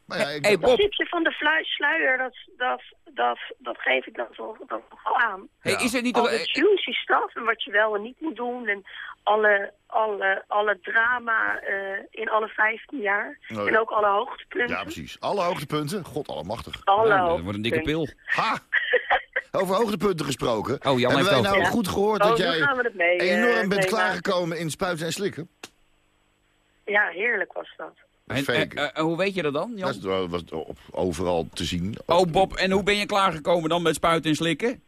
Maar ja, ik, Hey, Dat tipje van de sluier, dat, dat, dat, dat geef ik dan toch, toch wel aan. Hey, Ja. is er niet Al toch... de juicy stuff en wat je wel en niet moet doen. En alle, alle, alle drama eh, in alle 15 jaar. Oh, ja. En ook alle hoogtepunten. ja, precies. Alle hoogtepunten. God allemachtig. Alle Nou, dat wordt een dikke pil. Ha! <laughs> Over hoogtepunten gesproken. Oh, Jan Hebben wij nou Ja. goed gehoord Oh, dat nu jij het mee, eh, enorm bent klaargekomen in spuiten en slikken? Ja, heerlijk was dat. En, Fake. eh, eh, hoe weet je dat dan, Jan? Dat was op, overal te zien. Oh, Bob, en hoe ben je klaargekomen dan met spuiten en slikken?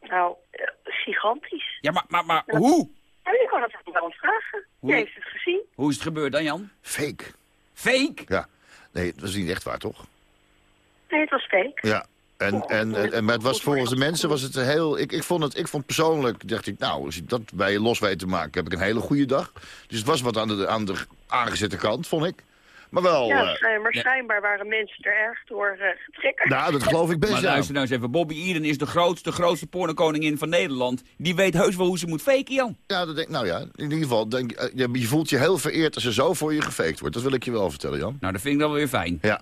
Nou, eh, gigantisch. Ja, maar, maar, maar hoe? En je kan het wel aan vragen. Hoe? Je heeft het gezien. Hoe is het gebeurd dan, Jan? Fake. Fake? Ja. Nee, dat is niet echt waar, toch? Nee, het was fake. Ja. En, en, en, en- maar het was volgens de mensen was het heel... Ik, ik vond het, ik vond persoonlijk, dacht ik, nou, als ik dat bij je los weet te maken, heb ik een hele goede dag. Dus het was wat aan de, aan de aangezette kant, vond ik. Maar wel, ja, eh, maar ja. schijnbaar waren mensen er erg door eh, getriggerd. nou, dat geloof ik best, Maar ja. luister nou eens even, Bobby Eden is de grootste, grootste pornokoningin van Nederland. Die weet heus wel hoe ze moet faken, Jan. Ja, dat denk, nou ja, in ieder geval, denk, eh, je, je voelt je heel vereerd als er zo voor je gefaked wordt. Dat wil ik je wel vertellen, Jan. Nou, dat vind ik dan wel weer fijn. Ja.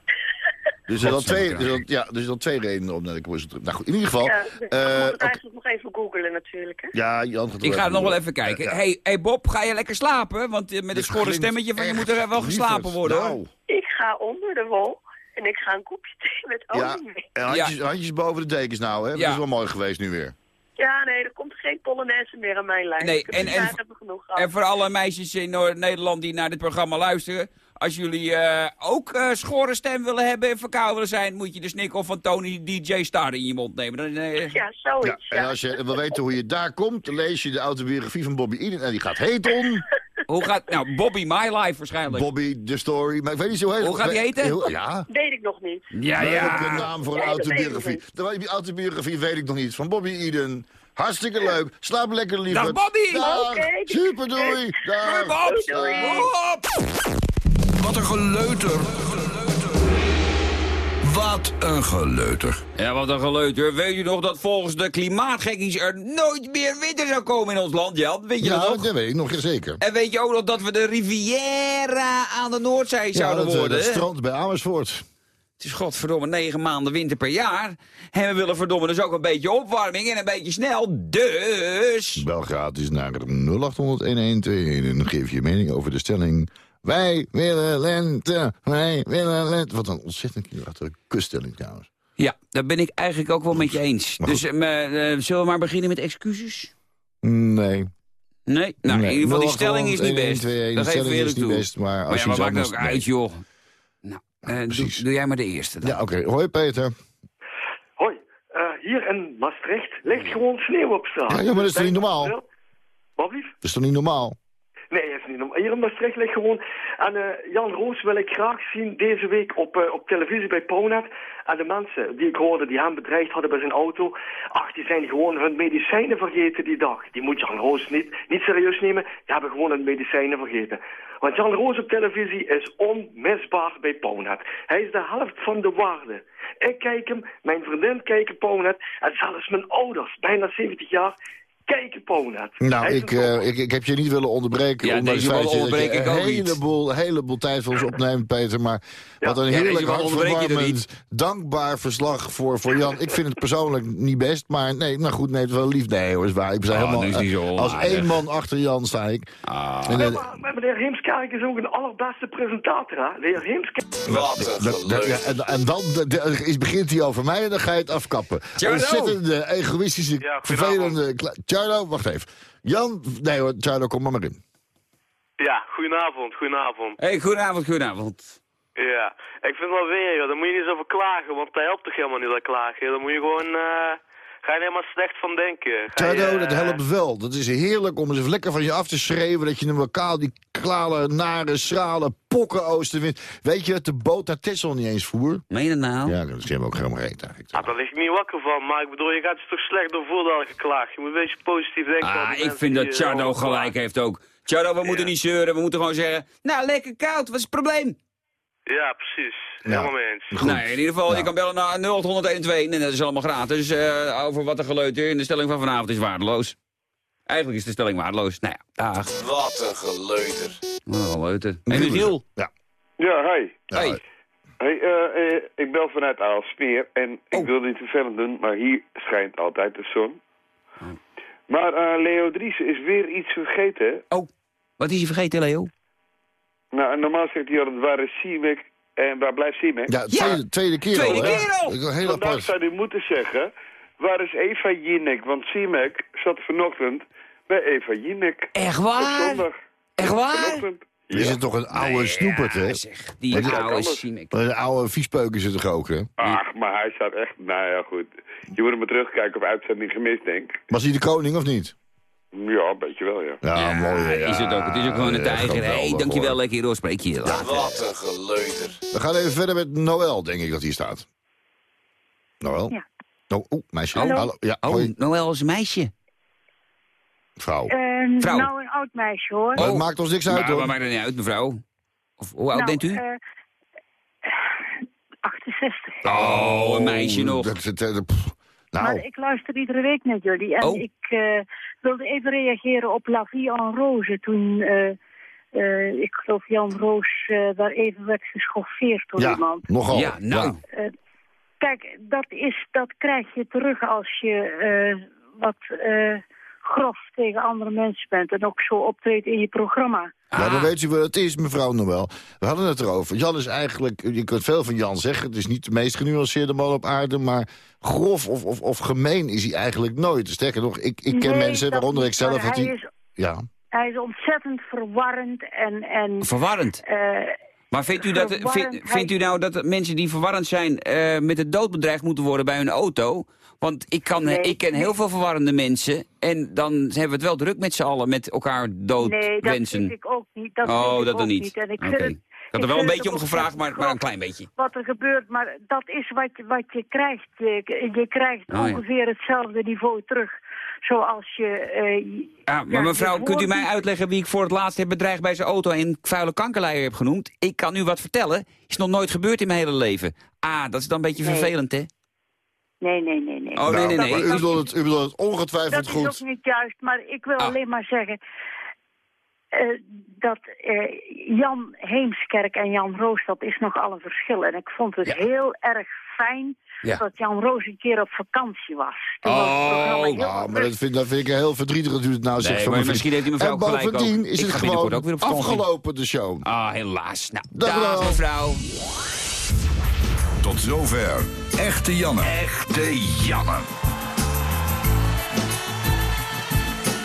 Dus er zijn al twee, dus ja, dus twee redenen om naar de koers te terug. Nou goed, in ieder geval... Ja, dan moet ik oké. eigenlijk nog even googlen natuurlijk. Hè? ja, Jan gaat Ik ga nog wel even kijken. Ja, ja. Hey, hey Bob, ga je lekker slapen? Want eh, met het schorre stemmetje van je moet er wel geslapen worden, hoor. Nou, Ik ga onder de wol en ik ga een kopje thee met ja, olie mee. en handjes, handjes boven de dekens nou, hè. Dat Ja. is wel mooi geweest nu weer. Ja, nee, er komt geen polonaise meer aan mijn lijn. Nee, en- en- tijd hebben we genoeg gehad. En voor alle meisjes in Noord- Nederland die naar dit programma luisteren... als jullie eh, ook eh schorre stem willen hebben en verkouden willen zijn... moet je de snikkel van Tony DJ Star in je mond nemen. Dan, eh, Ja, Ja, zoiets. en Ja, als je wil weten hoe je daar komt, lees je de autobiografie van Bobby Eden. En die gaat heet <laughs> hoe gaat... Nou, Bobby My Life waarschijnlijk. Bobby, The Story. Maar ik weet niet zo heel... Hoe gaat die heten? Heel- Ja. Weet ik nog niet. ja, Leuke naam voor een Ja, autobiografie. De die autobiografie weet ik nog niet. Van Bobby Eden. Hartstikke leuk. Slaap lekker, lieve. Dag, Bobby! Dag. Oké. Super, doei. Dag. Bob! Doei. Bob! Wat een geleuter. Wat een geleuter. Ja, wat een geleuter. Weet je nog dat volgens de klimaatgekkies er nooit meer winter zou komen in ons land, Jan? Weet je Ja, dat nog? dat weet ik nog zeker. En weet je ook nog dat we de Riviera aan de Noordzee zouden dat, eh, worden? dat hè? strand bij Amersfoort. Het is godverdomme negen maanden winter per jaar. En we willen verdomme dus ook een beetje opwarming en een beetje snel. Dus... Bel gratis naar 0800-1121 en geef je mening over de stelling... Wij willen lente, wij willen lente. Wat een ontzettend kinderachtige kuststelling trouwens. Ja, daar ben ik eigenlijk ook wel met je eens. Dus eh, eh, zullen we maar beginnen met excuses? Nee. Nee? Nou, Nee. in ieder geval, die 0800 stelling is niet best. 1121, Dat de geven we stelling is eerlijk niet toe. best, maar als maar ja, je maar zo maakt ook uit, nee. joh. Nou, eh, doe, precies. doe jij maar de eerste dan. Ja, oké. Hoi Peter. Hoi, eh, hier in Maastricht ligt gewoon sneeuw op straat. Ja, ja, maar dat is toch niet normaal? Wat lief? Dat is toch niet normaal? Nee, is niet. Hier in Maastricht ligt gewoon... En eh, Jan Roos wil ik graag zien deze week op, eh, op televisie bij Pownet. En de mensen die ik hoorde die hem bedreigd hadden bij zijn auto... Ach, die zijn gewoon hun medicijnen vergeten die dag. Die moet Jan Roos niet, niet serieus nemen. Die hebben gewoon hun medicijnen vergeten. Want Jan Roos op televisie is onmisbaar bij Pownet. Hij is de helft van de waarde. Ik kijk hem, mijn vriendin kijkt Pownet... en zelfs mijn ouders, bijna 70 jaar... Kijken Pownet. Nou, ik, eh, ik, ik heb je niet willen onderbreken. Ja, ondanks deze het wel feit dat je onderbreek ik een ook niet. heleboel, heleboel tijd voor ons opneemt, Peter. Maar wat een Ja, heerlijk er hartverwarmend, dankbaar verslag voor, voor Jan. Ik vind het persoonlijk niet best, maar nee, nou goed, nee, het is wel lief. Nee hoor, is waar. Ik ben Oh, helemaal, niet zo als onaardig. één man achter Jan sta ik. Ah. En, Ja, eh, maar, maar meneer Heemskerk is ook een allerbeste presentator, hè? De heer Heemskerk... dat- dat- ja, en, en dan de- de- is, begint hij over mij en dan ga je het afkappen. Ontzettende, egoïstische, Ja, vervelende... Tjarno, wacht even. Jan, nee hoor, Tjarno, kom maar maar in. Ja, goedenavond, goedenavond. Hey, goedenavond, goedenavond. Ja, ik vind wel weer, joh, daar moet je niet eens over klagen, want dat helpt toch helemaal niet, dat klagen. Daar moet je gewoon, eh ga je helemaal slecht van denken. Ga je, Tjarno, eh, dat helpt wel. Dat is heerlijk om eens even lekker van je af te schreeuwen... dat je een lokaal die klale, nare, schrale pokkenoostenwind... Weet je dat de boot naar Texel niet eens voer? Meen je dat nou? Ja, dat is helemaal ook helemaal reet eigenlijk. Ah, daar lig ik niet wakker van, maar ik bedoel, je gaat je toch slecht door voelen dat geklaagd. Je moet een beetje positief denken. Ah, ik vind dat eh, Chardo allemaal gelijk heeft ook. Chardo, we moeten niet zeuren, we moeten gewoon zeggen... Nou, lekker koud, wat is het probleem? Ja, precies. Ja. Helemaal mee eens. Nee, in ieder geval, je kan bellen naar 0812 en dat is allemaal gratis. eh, over wat een geleuter in de stelling van vanavond is waardeloos. Eigenlijk is de stelling waardeloos. Nou ja, dag. Wat een geleuter. Wat een geleuter. En Michiel. Ja. Ja, hi. Hey. Hey, eh, eh, ik bel vanuit Aalsmeer en ik wil niet vervelend doen, maar hier schijnt altijd de zon. Maar eh, Leo Dries is weer iets vergeten. Oh, wat is je vergeten, Leo? Nou, normaal zegt hij altijd, waar is Siemek en waar blijft Siemek? Ja, tweede, tweede keer Tweede al, hè? keer al! Heel Vandaag apart. zou hij moeten zeggen, waar is Eva Jinek? Want Siemek zat vanochtend bij Eva Jinek. Echt waar? zondag. Echt waar? Vanochtend. Je zit toch een oude snoepert, hè? Zeg, die is oude? Siemek. Een oude viespeuk is het toch ook, hè? Ach, maar hij staat echt, nou ja goed. Je moet hem maar terugkijken op uitzending gemist, denk ik. Was hij de koning of niet? Ja, een beetje wel, ja. Ja, Ja, mooi. Ja, is het ook. Het is ook gewoon een ja, tijger. Hé, hey, dankjewel, hoor. lekker door. Spreek je later. Wat een geleuter. We gaan even verder met Noël, denk ik dat hier staat. Noël? Ja. Oh, meisje. Hallo. Ja, Oh, Noël is een meisje. vrouw. Eh, Vrouw. Nou, een oud meisje hoor. Maar het maakt ons niks uit, Maar, hoor. maar maakt er niet uit, mevrouw. Of, hoe oud Nou, bent u? eh, 68. oh, een meisje nog. Dat, dat, dat- pff. Maar nou, ik luister iedere week naar jullie. En Oh. ik eh, wilde even reageren op La Vie en Rose. Toen, eh, eh, ik geloof Jan Roos eh, daar even werd geschoffeerd door ja, iemand. nogal. Ja, nou. Kijk, dat, is, dat krijg je terug als je eh, wat eh, grof tegen andere mensen bent. En ook zo optreedt in je programma. Ja, Ah. dan weet u wat het is, mevrouw Noël. We hadden het erover. Jan is eigenlijk, je kunt veel van Jan zeggen... het is niet de meest genuanceerde man op aarde... maar grof of, of, of gemeen is hij eigenlijk nooit. Sterker nog, ik, ik ken Nee, mensen, waaronder ik zelf... hij is- ja. Hij is ontzettend verwarrend en... en Verwarrend. eh, Maar vindt u, dat, vindt u nou dat mensen die verwarrend zijn... eh, met de dood bedreigd moeten worden bij hun auto? Want ik, kan, Nee, ik ken heel veel verwarrende mensen... en dan hebben we het wel druk met z'n allen met elkaar dood nee, dat wensen. vind ik ook niet. Dat oh, ik dat dan niet. En ik het, Ik had er wel een beetje om gevraagd, maar, maar een klein beetje. Wat er gebeurt, maar dat is wat je, wat je krijgt. Je, je krijgt Oh, ja. ongeveer hetzelfde niveau terug. Zoals je... eh, Ja, maar ja, mevrouw, kunt u mij niet- uitleggen wie ik voor het laatst heb bedreigd bij zijn auto en vuile kankerleier heb genoemd? Ik kan u wat vertellen. Is nog nooit gebeurd in mijn hele leven. Ah, dat is dan een beetje Nee. vervelend, hè? Nee, nee, nee, nee. Oh, nee, nee, Nou, nee. u bedoelt het, u bedoelt het Dat ongetwijfeld is goed. ook niet juist, maar ik wil Ah. alleen maar zeggen... eh, dat eh, Jan Heemskerk en Jan Roos, dat is nogal een verschil. En ik vond het heel erg fijn Ja. dat Jan Roos een keer op vakantie was. Toen heel nou, maar dat vind, dat vind ik heel verdrietig dat u het nou Nee, zegt. mijn misschien heeft vriend. mevrouw En ook gelijk bovendien ook. is Ik het gewoon ook weer op vakantie. afgelopen, de show. Ah, helaas. Nou, Dag dag, wel. mevrouw. Tot zover. Echte Janne. Echte Janne.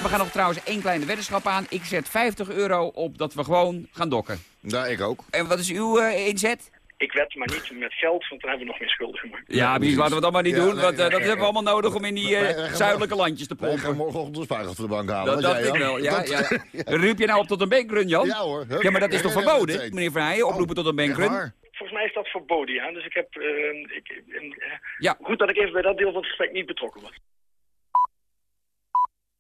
We gaan nog trouwens één kleine weddenschap aan. Ik zet 50 euro op dat we gewoon gaan dokken. Ja, ik ook. En wat is uw eh, inzet? Ik wed maar niet met geld, want dan hebben we nog meer schulden gemaakt. Ja, maar laten we dat maar niet Ja, doen, nee, want eh, nee, dat nee. hebben we allemaal nodig om in die eh, zuidelijke landjes te Wij gaan pompen. morgenochtend de spaargeld voor de bank halen. Dat Wat dacht jij ik wel, ja. Dat- ja. Ruup je nou op tot een bankrun, Jan? Ja, hoor. Ja, maar dat is toch verboden, meneer Verheijen? Oproepen tot een bankrun? Volgens mij is dat verboden, ja. Dus ik heb... eh, ik, eh, Ja. Goed dat ik even bij dat deel van het gesprek niet betrokken was.